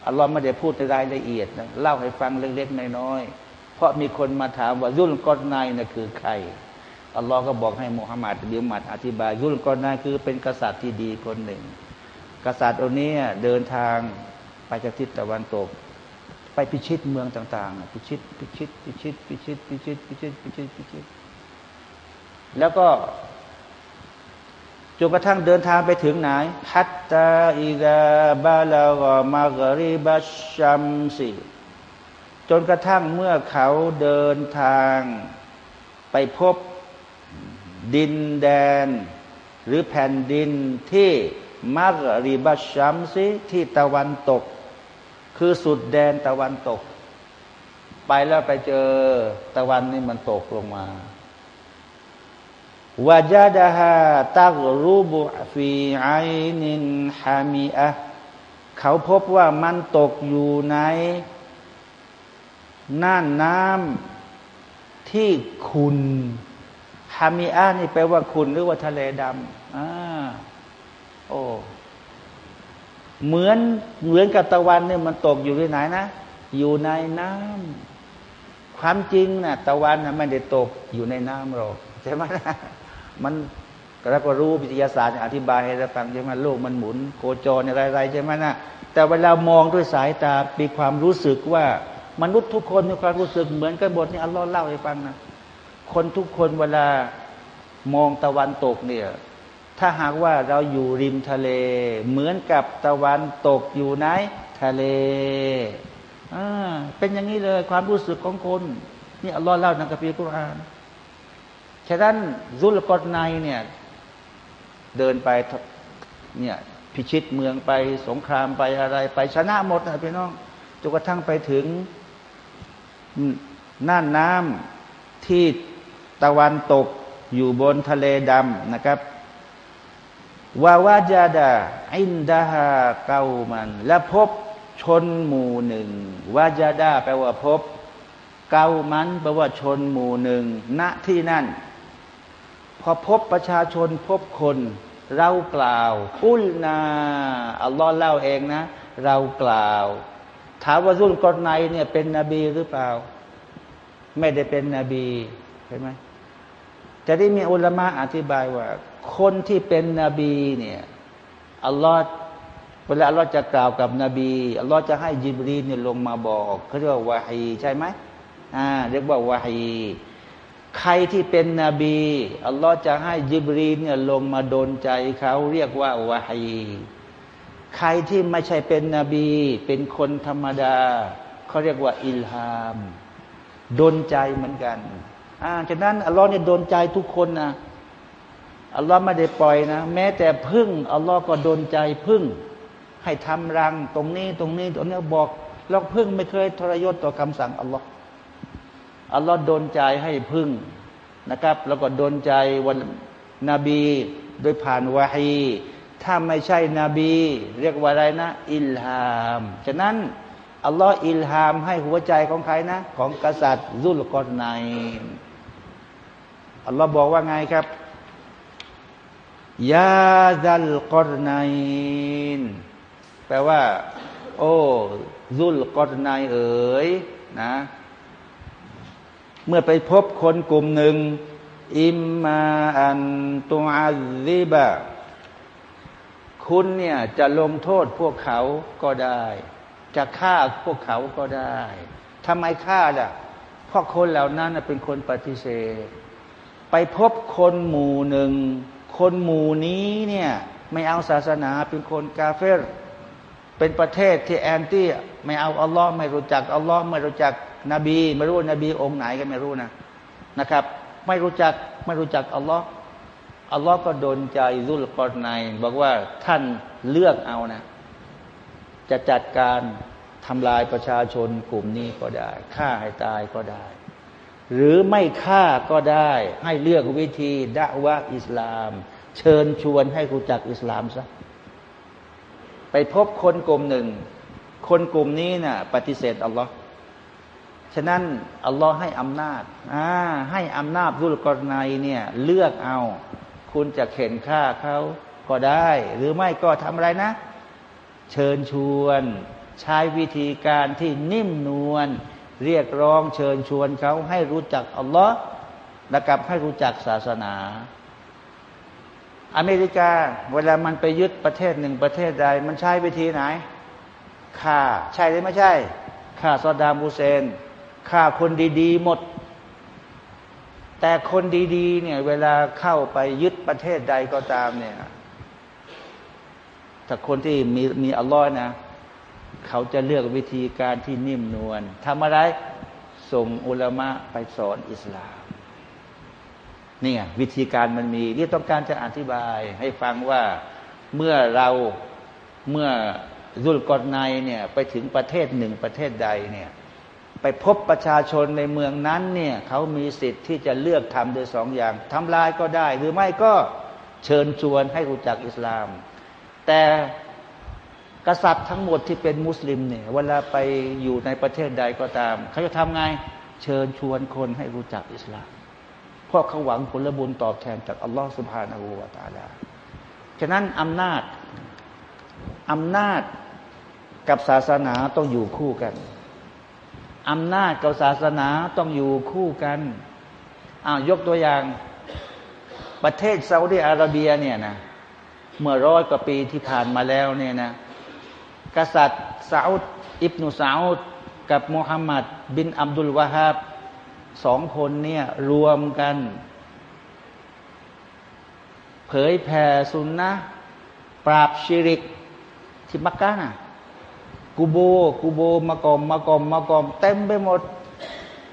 A: อัลลอฮ์ไม่ได้พูดในรายละเอียดนะเล่าให้ฟังเล็กๆน้อยๆเพราะมีคนมาถามว่ายุลกอนนายนะคือใครอัลลอฮ์ก็บอกให้มุฮัมมัดบิมัดอธิบายยุลกอนนายคือเป็นกษัตริย์ที่ดีคนหนึ่ง กษัตริย์องค์นี้เดินทางไปจากทิศตะวันตก ไปพิชิตเมืองต่างๆพิชิตพิชิตพิชิตพิชิตพิชิตพิชิตพิชิตพิชิต แล้วก็ จนกระทั่งเดินทางไปถึงไหนฮัตตาอิดาบาลากมากริบัชชัมซีจนกระทั่งเมื่อเขาเดินทางไปพบดินแดน หรือแผ่นดินที่มักริบัชัมซิที่ตะวันตก คือสุดแดนตะวันตก ไปแล้วไปเจอตะวันนี่มันตกลงมา วาจาดาฮาตักรูบุฟีไอนินฮามีอะเขาพบว่ามันตกอยู่ในน่านน้ำที่คุณฮามิอานี่แปลว่าคุณหรือว่าทะเลดำอ่าโอ้เหมือนเหมือนกับตะวันเนี่ยมันตกอยู่ที่ไหนนะ อยู่ในน้ำความจริงนะ่ะ ตะวันนะไม่ได้ตกอยู่ในน้ำหรอกใช่ไหมนะ มันแล้วก็รู้วิทยาศาสตร์อธิบายให้เราฟังใช่ไหมโลกมันหมุนโคจรอะไรๆใช่ไหมนะแต่เวลามองด้วยสายตามีความรู้สึกว่ามนุษย์ทุกคนมีความรู้สึกเหมือนกันบทนี้อัลลอฮ์เล่าให้ฟังนะคนทุกคนเวลามองตะวันตกเนี่ย ถ้าหากว่าเราอยู่ริมทะเล เหมือนกับตะวันตกอยู่ในทะเลอ่าเป็นอย่างนี้เลยความรู้สึกของคน นี่อัลลอฮ์เล่าในกัมภีร์กุรอาน ฉะนั้นซุลกอดไนเนี่ยเดินไปเนี่ยพิชิตเมืองไปสงครามไปอะไร ไปชนะหมดนะพี่น้องจนกระทั่งไปถึงน่านน้ำที่ตะวันตกอยู่บนทะเลดำนะครับวาวาจาดาอินดาฮาเกามัน และพบชนหมู่หนึ่งวาจาดาแปลว่าพบ เกามันแปลว่าชนหมู่หนึ่งณที่นั่น พอพบประชาชนพบคนเรากล่าวกุลนาอัลลอฮ์เล่าเองนะ เรากล่าว ถามว่ารุ่นกอนไนเนี่ยเป็นนบีหรือเปล่า ไม่ได้เป็นนบีเห็นไหมจะได้มีอุลามะอธิบายว่า คนที่เป็นนบีเนี่ยอัลลอฮ์เวลาอัลลอฮ์จะกล่าวกับนบีอัลลอฮ์จะให้ยิบรีเนี่ยลงมาบอกเขาเรียกว่าวาฮีใช่ไหมอ่าเรียกว่าวาฮี ใครที่เป็นนบีอัลลอฮ์จะให้ยิบรีเนี่ยลงมาโดนใจเขาเรียกว่าวาฮีใครที่ไม่ใช่เป็นนบี เป็นคนธรรมดาเขาเรียกว่า อิลฮามโดนใจเหมือนกันอ่าฉะนั้นอัลลอฮ์เนี่ยโดนใจทุกคนนะอัลลอฮ์ไม่ได้ปล่อยนะ แม้แต่พึ่งอัลลอฮ์ก็โดนใจพึ่ง ให้ทำรังตรงนี้ตรงนี้ตรงนี้บอกเราพึ่งไม่เคยทรยศต่อคำสั่งอัลลอฮ์ อัลลอฮ์โดนใจให้พึ่งนะครับ แล้วก็โดนใจวันนบีโดยผ่านวาฮีถ้าไม่ใช่นบี เรียกว่าอะไรนะ อิลฮามฉะนั้นอัลลอฮ์อิลฮามให้หัวใจของใครนะ ของกษัตริย์ซุลกอนไนอัลลอฮ์บอกว่าไงครับยาดัลกอรไนแปลว่า โอ้ซุลกอรไนเอ๋ยนะ เมื่อไปพบคนกลุ่มหนึ่ง อิมมาอันตุอาซิบะคุณเนี่ยจะลงโทษพวกเขาก็ได้ จะฆ่าพวกเขาก็ได้ทำไมฆ่าล่ะเพราะคนเหล่านั้นเป็นคนปฏิเสธ ไปพบคนหมู่หนึ่ง คนหมู่นี้เนี่ยไม่เอาศาสนาเป็นคนกาเฟรเป็นประเทศที่แอนตี้ไม่เอาอัลลอฮ์ไม่รู้จักอัลลอฮ์ไม่รู้จัก นบีไม่รู้นบีองค์ไหนก็ไม่รู้นะนะครับ ไม่รู้จักไม่รู้จักอัลลอฮ์อัลลอฮ์ก็โดนใจรุลกอดในบอกว่าท่านเลือกเอานะ จะจัดการทำลายประชาชนกลุ่มนี้ก็ได้ฆ่าให้ตายก็ได้ หรือไม่ฆ่าก็ได้ให้เลือกวิธีดะวะอิสลาม เชิญชวนให้รู้จักอิสลามซะไปพบคนกลุ่มหนึ่ง คนกลุ่มนี้นะ่ะ ปฏิเสธอัลลอฮ์ ฉะนั้นอัลลอฮ์ให้อำนาจอ่าให้อำนาจรุลกรนัยเนี่ยเลือกเอา คุณจะเข็นฆ่าเขาก็ได้ หรือไม่ก็ทำอะไรนะ เชิญชวน ใช้วิธีการที่นิ่มนวลเรียกร้องเชิญชวนเขาให้รู้จักอัลลอฮ์และกับให้รู้จักศาสนา อเมริกาเวลามันไปยึดประเทศหนึ่งประเทศใด มันใช้วิธีไหนฆ่าใช่หรือไม่ใช่ฆ่าซอดามบูเซน ฆ่าคนดีๆหมด แต่คนดีๆเนี่ย เวลาเข้าไปยึดประเทศใดก็ตามเนี่ยถ้าคนที่มีมีอัลลอฮ์นะ เขาจะเลือกวิธีการที่นิ่มนวลทำอะไรส่งอุลามะไปสอนอิสลามนี่ไงวิธีการมันมีนี่ต้องการจะอธิบายให้ฟังว่าเมื่อเราเมื่อรุลกอดไนเนี่ยไปถึงประเทศหนึ่งประเทศใดเนี่ย ไปพบประชาชนในเมืองนั้นเนี่ยเขามีสิทธิ์ที่จะเลือกทำโดยสองอย่างทำลายก็ได้ หรือไม่ก็เชิญชวนให้รู้จักอิสลาม แต่กษัตริย์ทั้งหมดที่เป็นมุสลิมเนี่ยเวลาไปอยู่ในประเทศใดก็ตาม เขาจะทำไงเชิญชวนคนให้รู้จักอิสลามเพราะเขาหวังผลบุญตอบแทนจากอัลลอฮฺสุบฮานาอูวาตาลาฉะนั้นอำนาจอำนาจกับศาสนาต้องอยู่คู่กัน อำนาจกับศาสนาต้องอยู่คู่กันอ้าวยกตัวอย่าง ประเทศซาอุดิอาระเบียเนี่ยนะเมื่อร้อยกว่าปีที่ผ่านมาแล้วเนี่ยนะกษัตริย์ซาอุดอิบนุซาอุดกับมุฮัมมัดบินอับดุลวาฮับสองคนเนี่ยรวมกัน เผยแผ่สุนนะปราบชิริกที่มักกะนะ กูโบกูโบมากอมมากอมมากอมเต็มไปหมด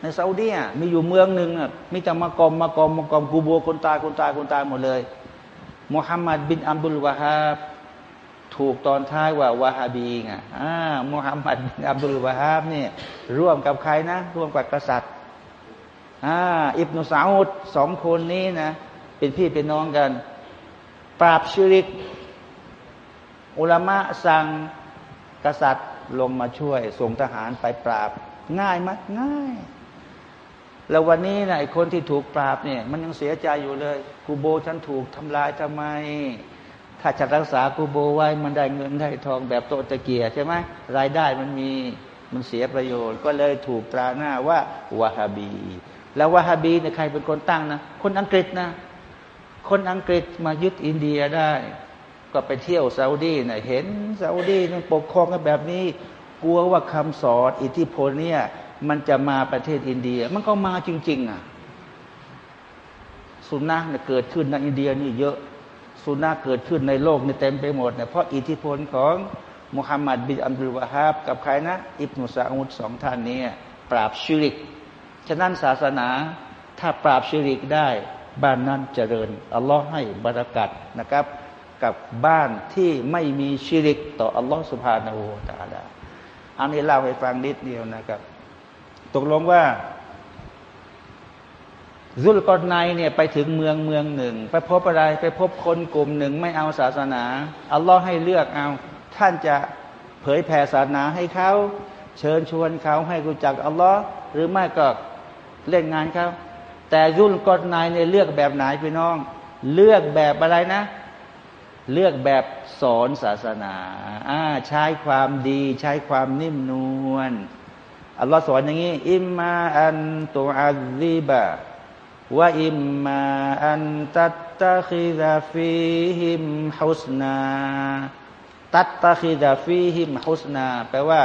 A: ในซาอุดีอะมีอยู่เมืองหนึ่งอะมีแต่มากอมมากอมมากอมกูโบคนตายคนตายคนตายหมดเลยมุฮัมมัดบินอับดุลวาฮับถูกตอนท้ายว่าวาฮาบีไงอ่ามุฮัมมัดบินอับดุลวาฮับนี่ร่วมกับใครนะ ร่วมกับกษัตริย์อ่าอิบนุสาอุดสองคนนี้นะ เป็นพี่เป็นน้องกัน ปราบชิริก อุลามะสั่งกษัตริย์ ลงมาช่วยส่งทหารไปปราบ ง่ายมั้ยง่าย แล้ววันนี้นะไอ้คนที่ถูกปราบเนี่ย มันยังเสียใจอยู่เลยกูโบฉันถูกทำลายทำไม ถ้าจะรักษากูโบไว้มันได้เงินได้ทองแบบโตตะเกียใช่ไหมรายได้มันมีมันเสียประโยชน์ ก็เลยถูกตราหน้าว่าวาฮาบี แล้ววาฮาบีเนี่ยใครเป็นคนตั้งนะคนอังกฤษนะ คนอังกฤษมายึดอินเดียได้ ก็ไปเที่ยวซาอุดีนะเห็นซาอุดีนี่ปกครองกันแบบนี้ กลัวว่าคำสอนอิทธิพลเนี่ย มันจะมาประเทศอินเดีย มันก็มาจริง ๆ อะ สุนัขเนี่ยเกิดขึ้นในอินเดียนี่เยอะ สุนัขเกิดขึ้นในโลกนี่เต็มไปหมดเนี่ยเพราะอิทธิพลของมุฮัมมัดบินอัมดุลวาฮับกับใครนะอิบนุซาอุดสองท่านนี้ปราบชิริก ฉะนั้นศาสนาถ้าปราบชิริกได้ บ้านนั้นเจริญอัลลอฮ์ให้บารักัดนะครับ กับบ้านที่ไม่มีชิริกต่ออัลลอฮ์สุภาณหูตาลาอันนี้เล่าให้ฟังนิดเดียวนะครับ ตกลงว่าซุลกอนไนเนี่ยไปถึงเมืองเมืองหนึ่ง ไปพบอะไรไปพบคนกลุ่มหนึ่งไม่เอาศาสนาอัลลอฮ์ให้เลือกเอา ท่านจะเผยแผ่ศาสนาให้เขาเชิญชวนเขาให้รู้จักอัลลอฮ์หรือไม่ก็เล่นงานเขาแต่ยุลกอนไนเนี่ยเลือกแบบไหนพี่น้อง เลือกแบบอะไรนะ เลือกแบบสอนศาสนาอ่าใช้ความดีใช้ความนิ่มนวลอัลลอฮ์สอนอย่างนี้ إما أن تعذب وإما أن تتخذ فيهم حسنا تتخذ فيهم حسنا แปลว่า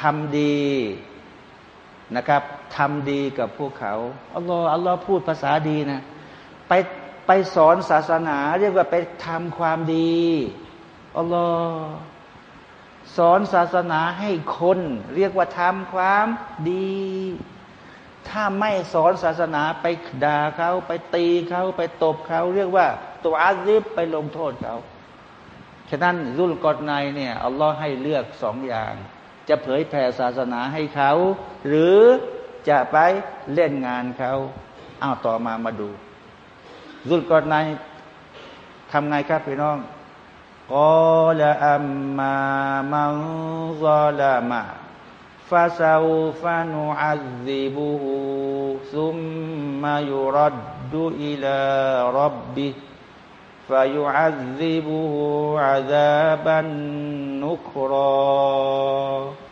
A: ทำดีนะครับทำดีกับพวกเขาอัลลอฮ์อัลลอฮ์พูดภาษาดีนะ ไป ไปสอนศาสนา เรียกว่าไปทำความดีอัลลอฮ์สอนศาสนาให้คน เรียกว่าทำความดี ถ้าไม่สอนศาสนาไปด่าเขาไปตีเขาไปตบเขาเรียกว่าตัวอาซิบไปลงโทษเขาฉะนั้นรุลกอดในเนี่ยอัลลอฮ์ให้เลือกสองอย่าง จะเผยแผ่ศาสนาให้เขา หรือจะไปเล่นงานเขาเอาต่อมามาดู รุลกอดในทำไงครับพี่น้องกอลาอัมมามังซาลามะฟาซาฟานุอัลซิบุฮุซุมมายุรัดดุอิลารับบิฟายุอัลซิบุฮุอาซาบันนุครอ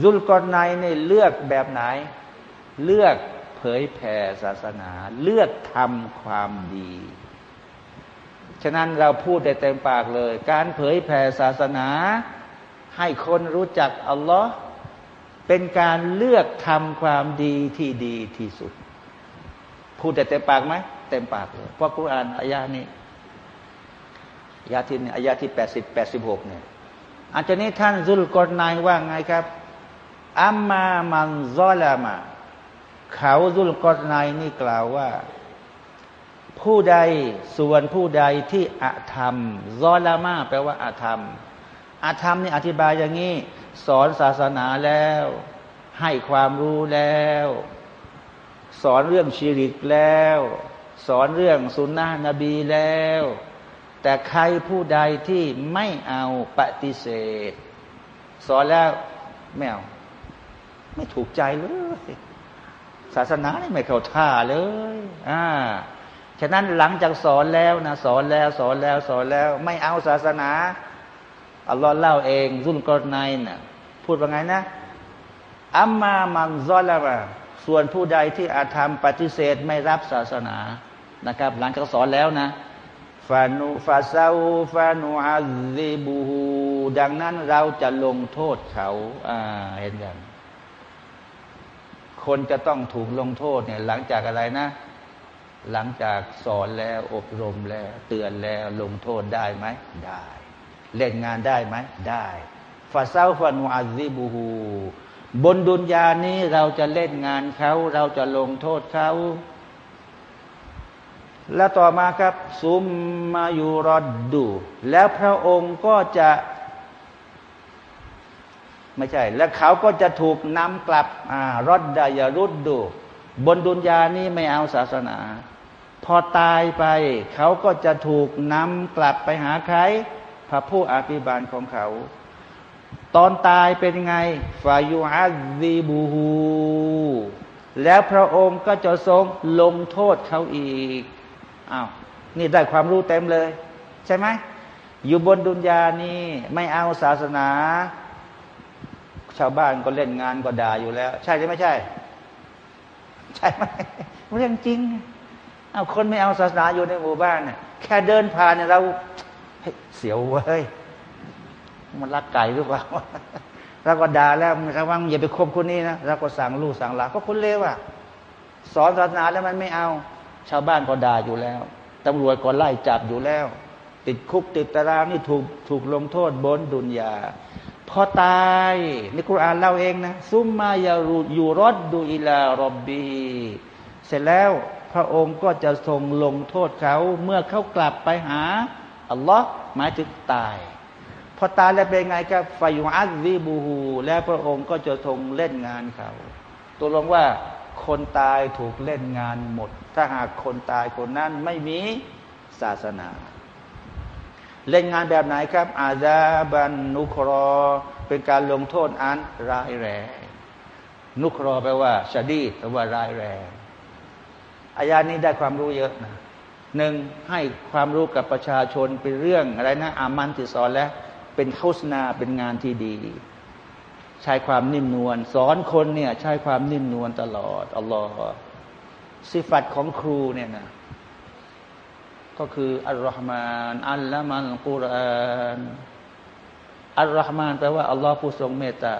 A: ซุลกอนไนเนี่ยเลือกแบบไหน เลือก เผยแผ่ศาสนา เลือกทำความดี ฉะนั้นเราพูดได้เต็มปากเลย การเผยแผ่ศาสนา ให้คนรู้จักอัลลอฮ์เป็นการเลือกทำความดีที่ดีที่สุด พูดได้เต็มปากไหมเต็มปากเลยเพราะกุรอานอายานี้อายาที่อายาที่แปดสิบแปดสิบหกเนี่ยอาจารย์นี้ท่านซุลกอนนายว่าไงครับอัมมามันซอลามา เขาซุลกอนนายนี่กล่าวว่า ผู้ใดส่วนผู้ใดที่อาธรรมซอลามาแปลว่าอาธรรม อาธรรมนี่อธิบายอย่างนี้ สอนศาสนาแล้ว ให้ความรู้แล้ว สอนเรื่องชีริกแล้ว สอนเรื่องสุนนะนบีแล้ว แต่ใครผู้ใดที่ไม่เอาปฏิเสธ สอนแล้วไม่เอาไม่ถูกใจเลย ศาสนานี่ไม่เข้าท่าเลยอ่าฉะนั้นหลังจากสอนแล้วนะสอนแล้วสอนแล้วสอนแล้ว ไม่เอาศาสนาอัลลอฮ์เล่าเองรุ่นกรนายนะพูดว่าไงนะอัมมามังซอลาบะส่วนผู้ใดที่อาธรรมปฏิเสธไม่รับศาสนานะครับ หลังจากสอนแล้วนะฟานุฟาซาฟานุอัลลิบูดังนั้นเราจะลงโทษเขาอ่าเห็นยัง คนจะต้องถูกลงโทษเนี่ยหลังจากอะไรนะ หลังจากสอนแล้วอบรมแล้ว เตือนแล้วลงโทษได้ไหมได้ เล่นงานได้ไหมได้ฟาซาฟานุอัลลิบูฮูบนดุนยานี้เราจะเล่นงานเขาเราจะลงโทษเขาแล้วต่อมาครับซุมมายูรอดดู แล้วพระองค์ก็จะ ไม่ใช่ แล้วเขาก็จะถูกนำกลับอ่ารอดดายรุดดู บนดุนยานี้ไม่เอาศาสนา พอตายไป เขาก็จะถูกนำกลับไปหาใครพระผู้อภิบาลของเขา ตอนตายเป็นไงฟายูอัลซีบูฮูแล้วพระองค์ก็จะทรงลงโทษเขาอีกอ้าวนี่ได้ความรู้เต็มเลย ใช่ไหมอยู่บนดุนยานี่ไม่เอาศาสนา ชาวบ้านก็เล่นงานก็ด่าอยู่แล้ว ใช่หรือไม่ใช่ ใช่ไหมเรื่องจริงเอาคนไม่เอาศาสนาอยู่ในหมู่บ้านเนี่ยแค่เดินผ่านเนี่ยเราเสียวเว้ยมันรักไก่หรือเปล่าเราก็ด่าแล้วระวังอย่าไปคบคนนี้นะเราก็สั่งลูกสั่งหลานก็คนเลวอะสอนศาสนาแล้วมันไม่เอา ชาวบ้านก็ด่าอยู่แล้วตำรวจก็ไล่จับอยู่แล้ว ติดคุกติดตารางนี่ถูกถูกลงโทษบนดุนยา พอตายในคุรานเล่าเองนะซุมมายารูอยู่รอดดูอิลารอบบีเสร็จแล้วพระองค์ก็จะทรงลงโทษเขาเมื่อเขากลับไปหาอัลลอฮ์หมายถึงตาย พอตายแล้วเป็นไงครับไฟยูอัลซีบูฮูแล้วพระองค์ก็จะทรงเล่นงานเขาตัวลงว่าคนตายถูกเล่นงานหมด ถ้าหากคนตายคนนั้นไม่มีศาสนา เล่นงานแบบไหนครับ อาซาบันนุครอ เป็นการลงโทษอันร้ายแรงนุครอแปลว่าชาดีแปลว่าร้ายแรงอายานี้ได้ความรู้เยอะนะหนึ่งให้ความรู้กับประชาชนเป็นเรื่องอะไรนะ อามันติสอนแล้วเป็นโฆษณาเป็นงานที่ดี ใช้ความนิ่มนวลสอนคนเนี่ยใช้ความนิ่มนวลตลอดอัลลอฮ์สิฟัตของครูเนี่ยนะ ก็คืออัลลอฮ์มานอัลละมันกุรานอัลลอฮ์มานแปลว่าอัลลอฮ์ผู้ทรงเมตตา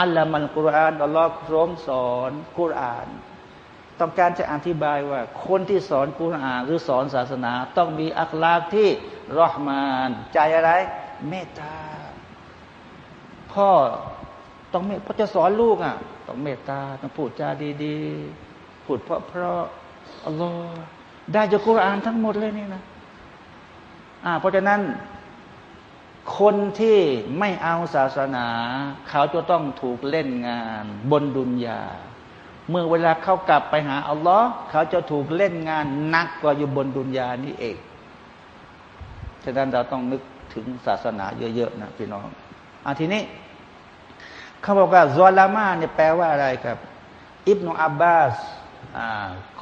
A: อัลละมันกุรานอัลลอฮ์ทรงสอนกุราน ต้องการจะอธิบายว่า คนที่สอนกุรานหรือสอนศาสนา ต้องมีอัคลากที่รอฮ์มาน ใจอะไร เมตตา พ่อต้องเมตพอจะสอนลูกอะ ต้องเมตตาต้องพูดจาดี ๆ พูดเพราะเพราะอัลลอฮ์ ได้จากกุรอานทั้งหมดเลยนี่นะอ่าเพราะฉะนั้น คนที่ไม่เอาศาสนา เขาจะต้องถูกเล่นงาน บนดุนยา เมื่อเวลาเขากลับไปหาอัลลอฮ์เขาจะถูกเล่นงานนักกว่าอยู่บนดุนยานี่เองฉะนั้นเราต้องนึกถึงศาสนาเยอะๆนะพี่น้องอะทีนี้เขาบอกว่าซอลามาเนี่ยแปลว่าอะไรครับ อิบนุอับบาส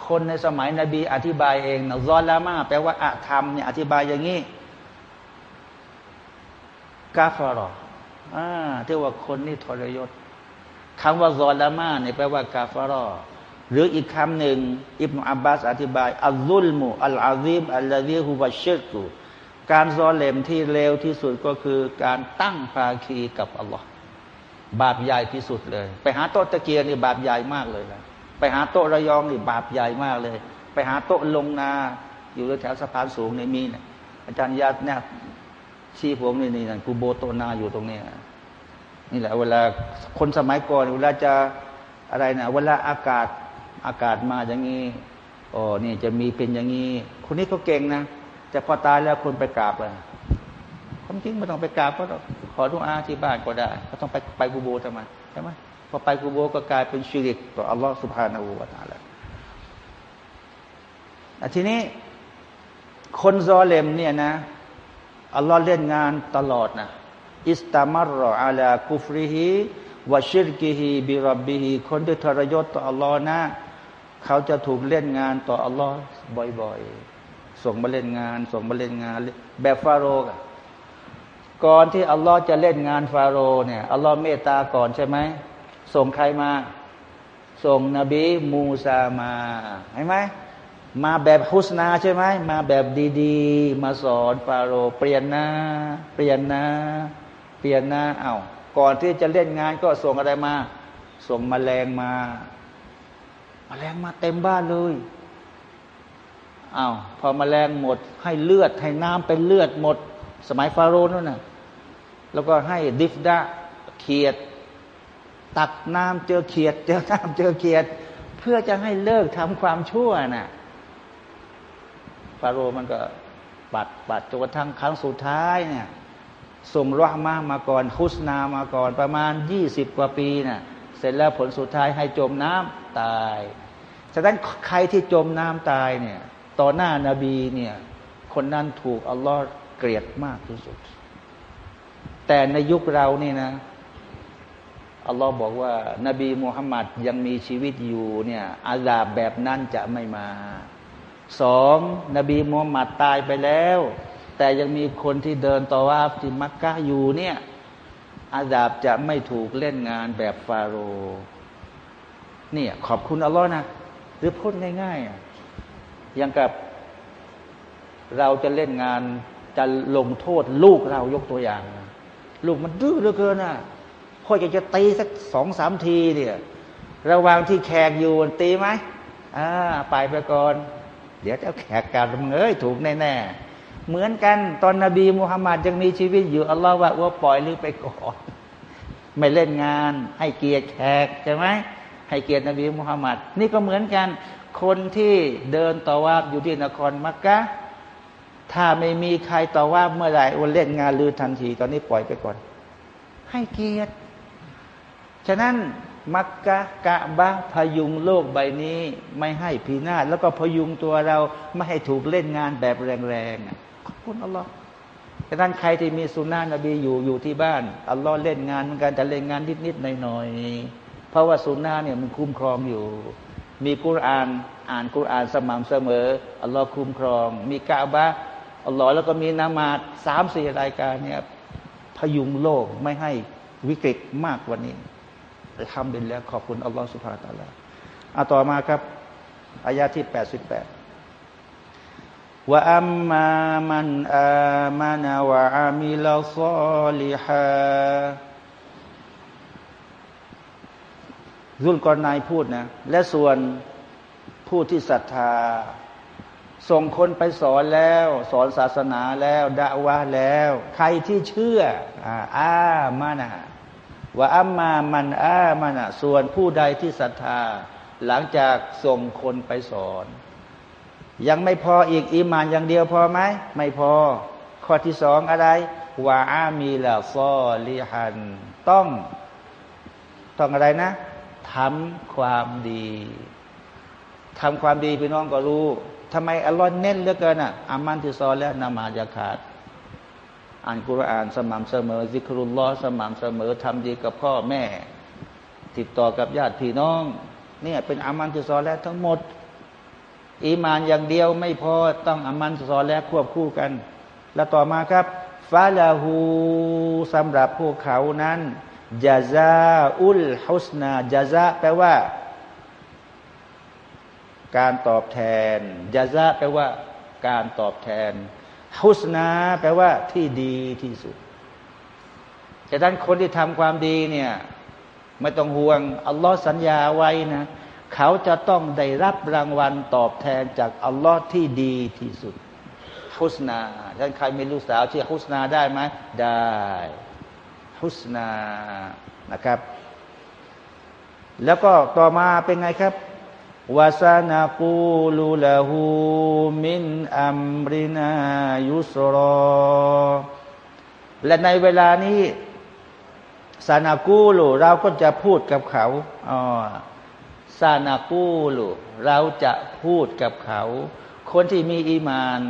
A: คนในสมัยนบีอธิบายเองนะซอลามาแปลว่าอะธรรมเนี่ยอธิบายอย่างนี้กาฟารออ่าที่ว่าคนนี่ทรยศคำว่าซอลามาเนี่ยแปลว่ากาฟารอหรืออีกคำหนึ่งอิบนุอับบาสอธิบายอัลลุลมุอัลอาซิมอัลลาฮีฮุบัชชิรกุการซอเลมที่เลวที่สุดก็คือการตั้งภาคีกับอัลลอฮ์บาปใหญ่ที่สุดเลย ไปหาโต๊ะตะเกียงนี่บาปใหญ่มากเลยนะ ไปหาโต๊ะระยองนี่บาปใหญ่มากเลย ไปหาโต๊ะลงนา อยู่แถวสะพานสูงในมีนี่ยอาจารย์ญาติเนี่ยชี้ผมนี่นี่นั่นกูโบโตนาอยู่ตรงนี้นี่แหละ เวลาคนสมัยก่อนเวลาจะอะไรนะเวลาอากาศอากาศมาอย่างนี้อ๋อนี่จะมีเป็นอย่างนี้คนนี้เขาเก่งนะแต่พอตายแล้วคนไปกราบเลยความจริงไม่ต้องไปกราบก็ขอทุอาที่บ้านก็ได้ ก็ต้องไปไปกูโบทำไมใช่ไหม พอไปกูโบก็กลายเป็นชีริกต่ออัลลอฮฺสุบฮานาอูวาตาแล้วทีนี้คนซอเลมเนี่ยนะอัลลอฮ์เล่นงานตลอดนะอิสตามารรออาลากุฟริฮีวะชิรกิฮีบิรับบิฮีคนที่ทรยศต่ออัลลอฮ์นะ เขาจะถูกเล่นงานต่ออัลลอฮ์บ่อยๆ ส่งมาเล่นงาน ส่งมาเล่นงาน แบบฟาโรห์ก่อนที่อัลลอฮ์จะเล่นงานฟาโรห์เนี่ยอัลลอฮ์เมตตาก่อนใช่ไหม ส่งใครมา ส่งนบีมูซามาเห็นไหมมาแบบฮุสนาใช่ไหมมาแบบดีๆ มาสอนฟาโรเปลี่ยนนะเปลี่ยนนะเปลี่ยนนะเอา้าก่อนที่จะเล่นงานก็ส่งอะไรมา ส่งมแมลงมามาแมลงมาเต็มบ้านเลยอา้าวพอมแมลงหมด ให้เลือดให้น้ำเป็นเลือดหมด สมัยฟาโรห์นั่นนะแล้วก็ให้ดิฟดาเขียด ตักน้ำเจอเขียด เจอน้ำเจอเขียด เพื่อจะให้เลิกทำความชั่วนะ่ะฟาโรห์มันก็ปัดปัดจนกระทั่งครั้งสุดท้ายเนี่ยส่งรอมามาก่อนฮุสนามาก่อนประมาณยี่สิบกว่าปีนะ่ะเสร็จแล้วผลสุดท้ายให้จมน้ำตายฉะนั้นใครที่จมน้ำตายเนี่ยต่อหน้านาบีเนี่ยคนนั้นถูกอัลลอฮ์เกลียดมากที่สุด แต่ในยุคเรานี่นะ อัลลอฮ์บอกว่า นบีมุฮัมมัดยังมีชีวิตอยู่เนี่ยอาซาบแบบนั้นจะไม่มาสองนบีมุฮัมมัดตายไปแล้ว แต่ยังมีคนที่เดินต่อว่าที่มักกะอยู่เนี่ยอาซาบจะไม่ถูกเล่นงานแบบฟาโรห์เนี่ยขอบคุณอัลลอฮ์นะ หรือพูดง่ายๆอยังกับเราจะเล่นงานจะลงโทษลูกเรายกตัวอย่าง ลูกมันดื้อเหลือเกินอะ พ่ออยากจะตีสักสองสามทีเนี่ย ระหว่างที่แขกอยู่ตีไหมอ่าไปไปก่อน เดี๋ยวจะแขกกันมึงเอ้ยถูกแน่ๆเหมือนกันตอนนบีมุฮัมมัดยังมีชีวิตอยู่อัลลอฮ์ว่าว่าปล่อยลือไปก่อนไม่เล่นงาน ให้เกียรติแขกใช่ไหมให้เกียรตินบีมุฮัมมัดนี่ก็เหมือนกัน คนที่เดินต่อว่าอยู่ที่นครมักกะถ้าไม่มีใครต่อว่าเมื่อไหร่วันเล่นงานลือทันที ตอนนี้ปล่อยไปก่อน ให้เกียรติ ฉะนั้นมักกะกะบะพยุงโลกใบนี้ไม่ให้พีนาศแล้วก็พยุงตัวเราไม่ให้ถูกเล่นงานแบบแรงๆขอบคุณอัลลอฮ์ฉะนั้นใครที่มีสุนนะนบีอยู่อยู่ที่บ้านอัลลอฮ์เล่นงานเหมือนกันแต่เล่นงานนิดๆหน่อยๆเพราะว่าสุนนะเนี่ยมันคุ้มครองอยู่ มีกุรอานอ่านกุรอานสม่ำเสมออัลลอฮ์คุ้มครอง มีกาบะอัลลอฮ์แล้วก็มีนามาดสามสี่รายการเนี่ยพยุงโลกไม่ให้วิกฤตมากกว่านี้ ทำเป็นแล้วขอบคุณอัลลอฮ์สุภาตาลาอาต่อมาครับอายาที่แปดสิบแปดว่าอัมมามันอามานะวะอามิลซอลิฮารุลกรนายพูดนะ และส่วนผู้ที่ศรัทธา ส่งคนไปสอนแล้ว สอนศาสนาแล้วดะวะแล้ว ใครที่เชื่ออามานะ ว่าอัมมามันอามานะส่วนผู้ใดที่ศรัทธา หลังจากส่งคนไปสอน ยังไม่พออีกอิมานอย่างเดียวพอไหมไม่พอ ข้อที่สองอะไรว่าอามีละซอลิฮัน ต้องต้องอะไรนะทำความดีทำความดีพี่น้องก็รู้ทำไมอัลลอฮ์เน้นเหลือเกินอะอามันที่ซอนแล้วนามาจะขาด อ่านกุรอานสม่ำเสมอซิกรุลลอฮ์สม่ำเสมอทำดีกับพ่อแม่ ติดต่อกับญาติพี่น้อง เนี่ยเป็นอามันที่ซอแล้วทั้งหมด อีมานอย่างเดียวไม่พอต้องอามันซอแล้วควบคู่กัน แล้วต่อมาครับฟาลาหูสำหรับพวกเขานั้นจาซาอุลฮุสนาจาซาแปลว่า การตอบแทนจาซาแปลว่า การตอบแทน ฮุสนาแปลว่าที่ดีที่สุดแต่ท่านคนที่ทำความดีเนี่ยไม่ต้องห่วง อัลลอฮ์สัญญาไว้นะ เขาจะต้องได้รับรางวัลตอบแทนจากอัลลอฮ์ที่ดีที่สุดฮุสนาท่านใครมีลูกสาวชื่อฮุสนาได้ไหมได้ฮุสนานะครับ แล้วก็ต่อมาเป็นไงครับ วาซานากูลูลาหูมินอัมรินายุสรอ และในเวลานี้ซานากูลูเราก็จะพูดกับเขาอ๋อซานากูลูเราจะพูดกับเขา คนที่มีอีมาน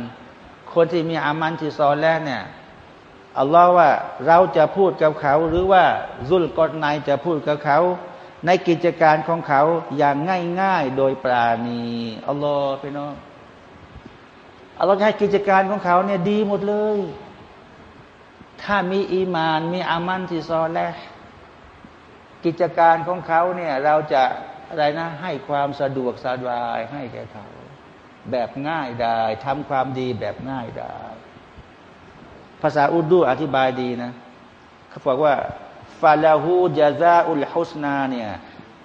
A: คนที่มีอามันที่ซอนแล้วเนี่ยอัลลอฮ์ว่าเราจะพูดกับเขา หรือว่าซุลกอนายจะพูดกับเขา ในกิจการของเขาอย่างง่ายๆ โดยปราณีอัลลอฮ์พี่น้องอัลลอฮ์ให้กิจการของเขาเนี่ยดีหมดเลย ถ้ามีอีมาน มีอามันที่ซอแล้วกิจการของเขาเนี่ยเราจะอะไรนะให้ความสะดวกสบายให้แก่เขา แบบง่ายได้ทำความดีแบบง่ายได้ ภาษาอุดูอธิบายดีนะ เขาบอกว่า ฟาลาหูจาซาอุลฮุสนาเนี่ย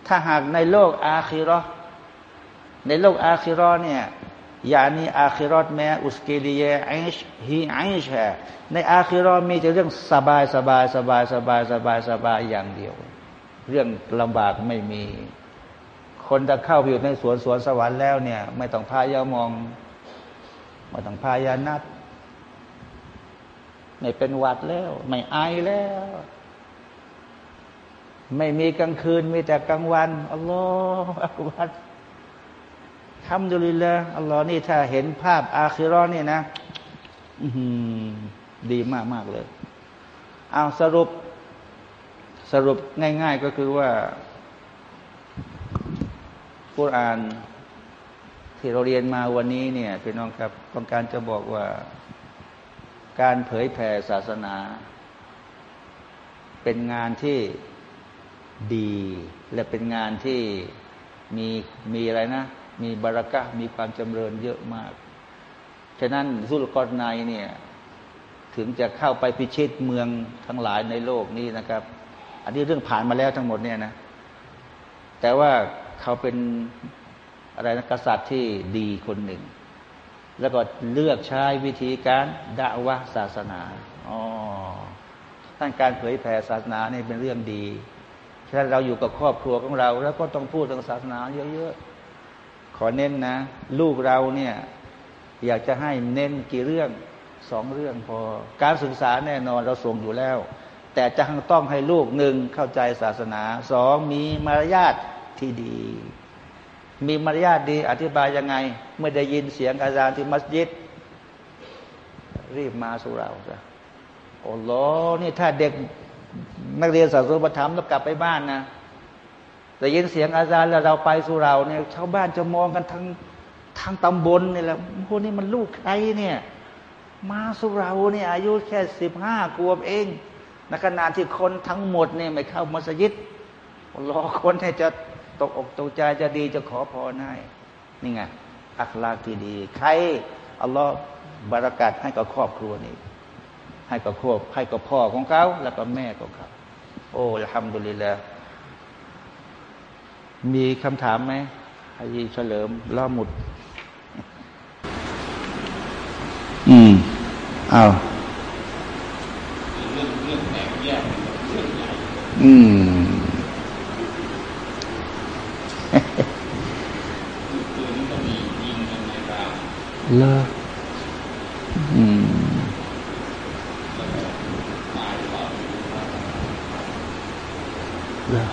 A: ถ้าหากในโลกอาคิรอในโลกอาคิรอเนี่ยยานีอาคิรอแม้อุสกิลียไอชฮีไอชแฮในอาคิรอมีแต่เรื่องสบายสบายสบายสบายสบายสบายอย่างเดียว เรื่องลำบากไม่มี คนจะเข้าไปอยู่ในสวนสวนสวรรค์แล้วเนี่ย ไม่ต้องพายามอง ไม่ต้องพายานัดไม่เป็นหวัดแล้ว ไม่ไอแล้ว ไม่มีกลางคืนมีแต่กลางวันอัลลอฮฺอักบัรทำดุลิละอัลลอฮ์นี่ถ้าเห็นภาพอาคิรอนี่นะดีมากมากเลยเอาสรุป สรุปง่าย ๆก็คือว่ากุรอานที่เราเรียนมาวันนี้เนี่ยพี่น้องครับต้องการจะบอกว่า การเผยแผ่ศาสนา เป็นงานที่ ดี และเป็นงานที่มีมีอะไรนะ มีบารักะมีความจำเริญเยอะมาก ฉะนั้นสุลกรนายเนี่ยถึงจะเข้าไปพิชิตเมืองทั้งหลายในโลกนี้นะครับ อันนี้เรื่องผ่านมาแล้วทั้งหมดเนี่ยนะแต่ว่าเขาเป็นอะไรนะกษัตริย์ที่ดีคนหนึ่ง แล้วก็เลือกใช้วิธีการด่าวะศาสนาอ๋อท่านการเผยแผ่ศาสนาเนี่เป็นเรื่องดี ถ้าเราอยู่กับครอบครัวของเรา แล้วก็ต้องพูดเรื่องศาสนาเยอะๆ ขอเน้นนะ ลูกเราเนี่ย อยากจะให้เน้นกี่เรื่องสองเรื่องพอ การศึกษาแน่นอนเราส่งอยู่แล้ว แต่จะต้องให้ลูกหนึ่งเข้าใจศาสนาสองมีมารยาทที่ดี มีมารยาทดีอธิบายยังไง เมื่อได้ยินเสียงอาจารย์ที่มัสยิด รีบมาสู่เราจ้ะโอ้โหนี่ถ้าเด็ก นักเรียนศาสนาธรรมต้องกลับไปบ้านนะแต่ยินเสียงอาจารย์แล้วเราไปสู่เราเนี่ยชาวบ้านจะมองกันทั้งทั้งตำบลนี่แหละพวกนี้มันลูกใครเนี่ย มาสู่เราเนี่ยอายุแค่สิบห้าขวบเองในขณะที่คนทั้งหมดเนี่ยไม่เข้ามัสยิดรอคนให้จะตกอกตกใจจะดีจะขอพรให้นี่ไงอัคลากที่ดี ใครอัลลอฮ์บารักัดให้กับครอบครัวนี้ ให้กับครอบให้กับพ่อของเขา แล้วก็แม่ของเขา โอ้ทำดุลิแล้วมีคำถามไหมอายีเฉลิมล่อหมุด อืมเอาเรื่องเรื่องแตกแยกเรื่องใหญ่อืมเลออืมเลอ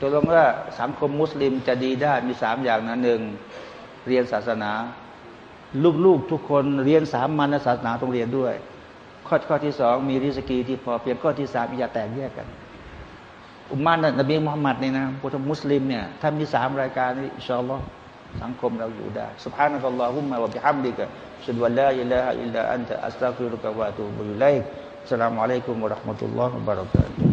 A: ตัวลงว่า สังคมมุสลิมจะดีได้มีสามอย่างนะหนึ่งเรียนศาสนา ลูกๆทุกคนเรียนสามมันศาสนาต้องเรียนด้วยข้อข้อที่สองมีริสกีที่พอเพียงข้อที่สามอย่าแตกแยกกัน อุมมานนบีมุฮัมมัดนี่นะพุทธมุสลิมเนี่ยถ้ามีสามรายการนี้อินชาอัลลอฮ์สังคมเราอยู่ได้ سبحانك اللهم وبحمدك أشهد أن لا إله إلا أنت أستغفرك وأتوب إليك السلام عليكم ورحمة الله وبركاته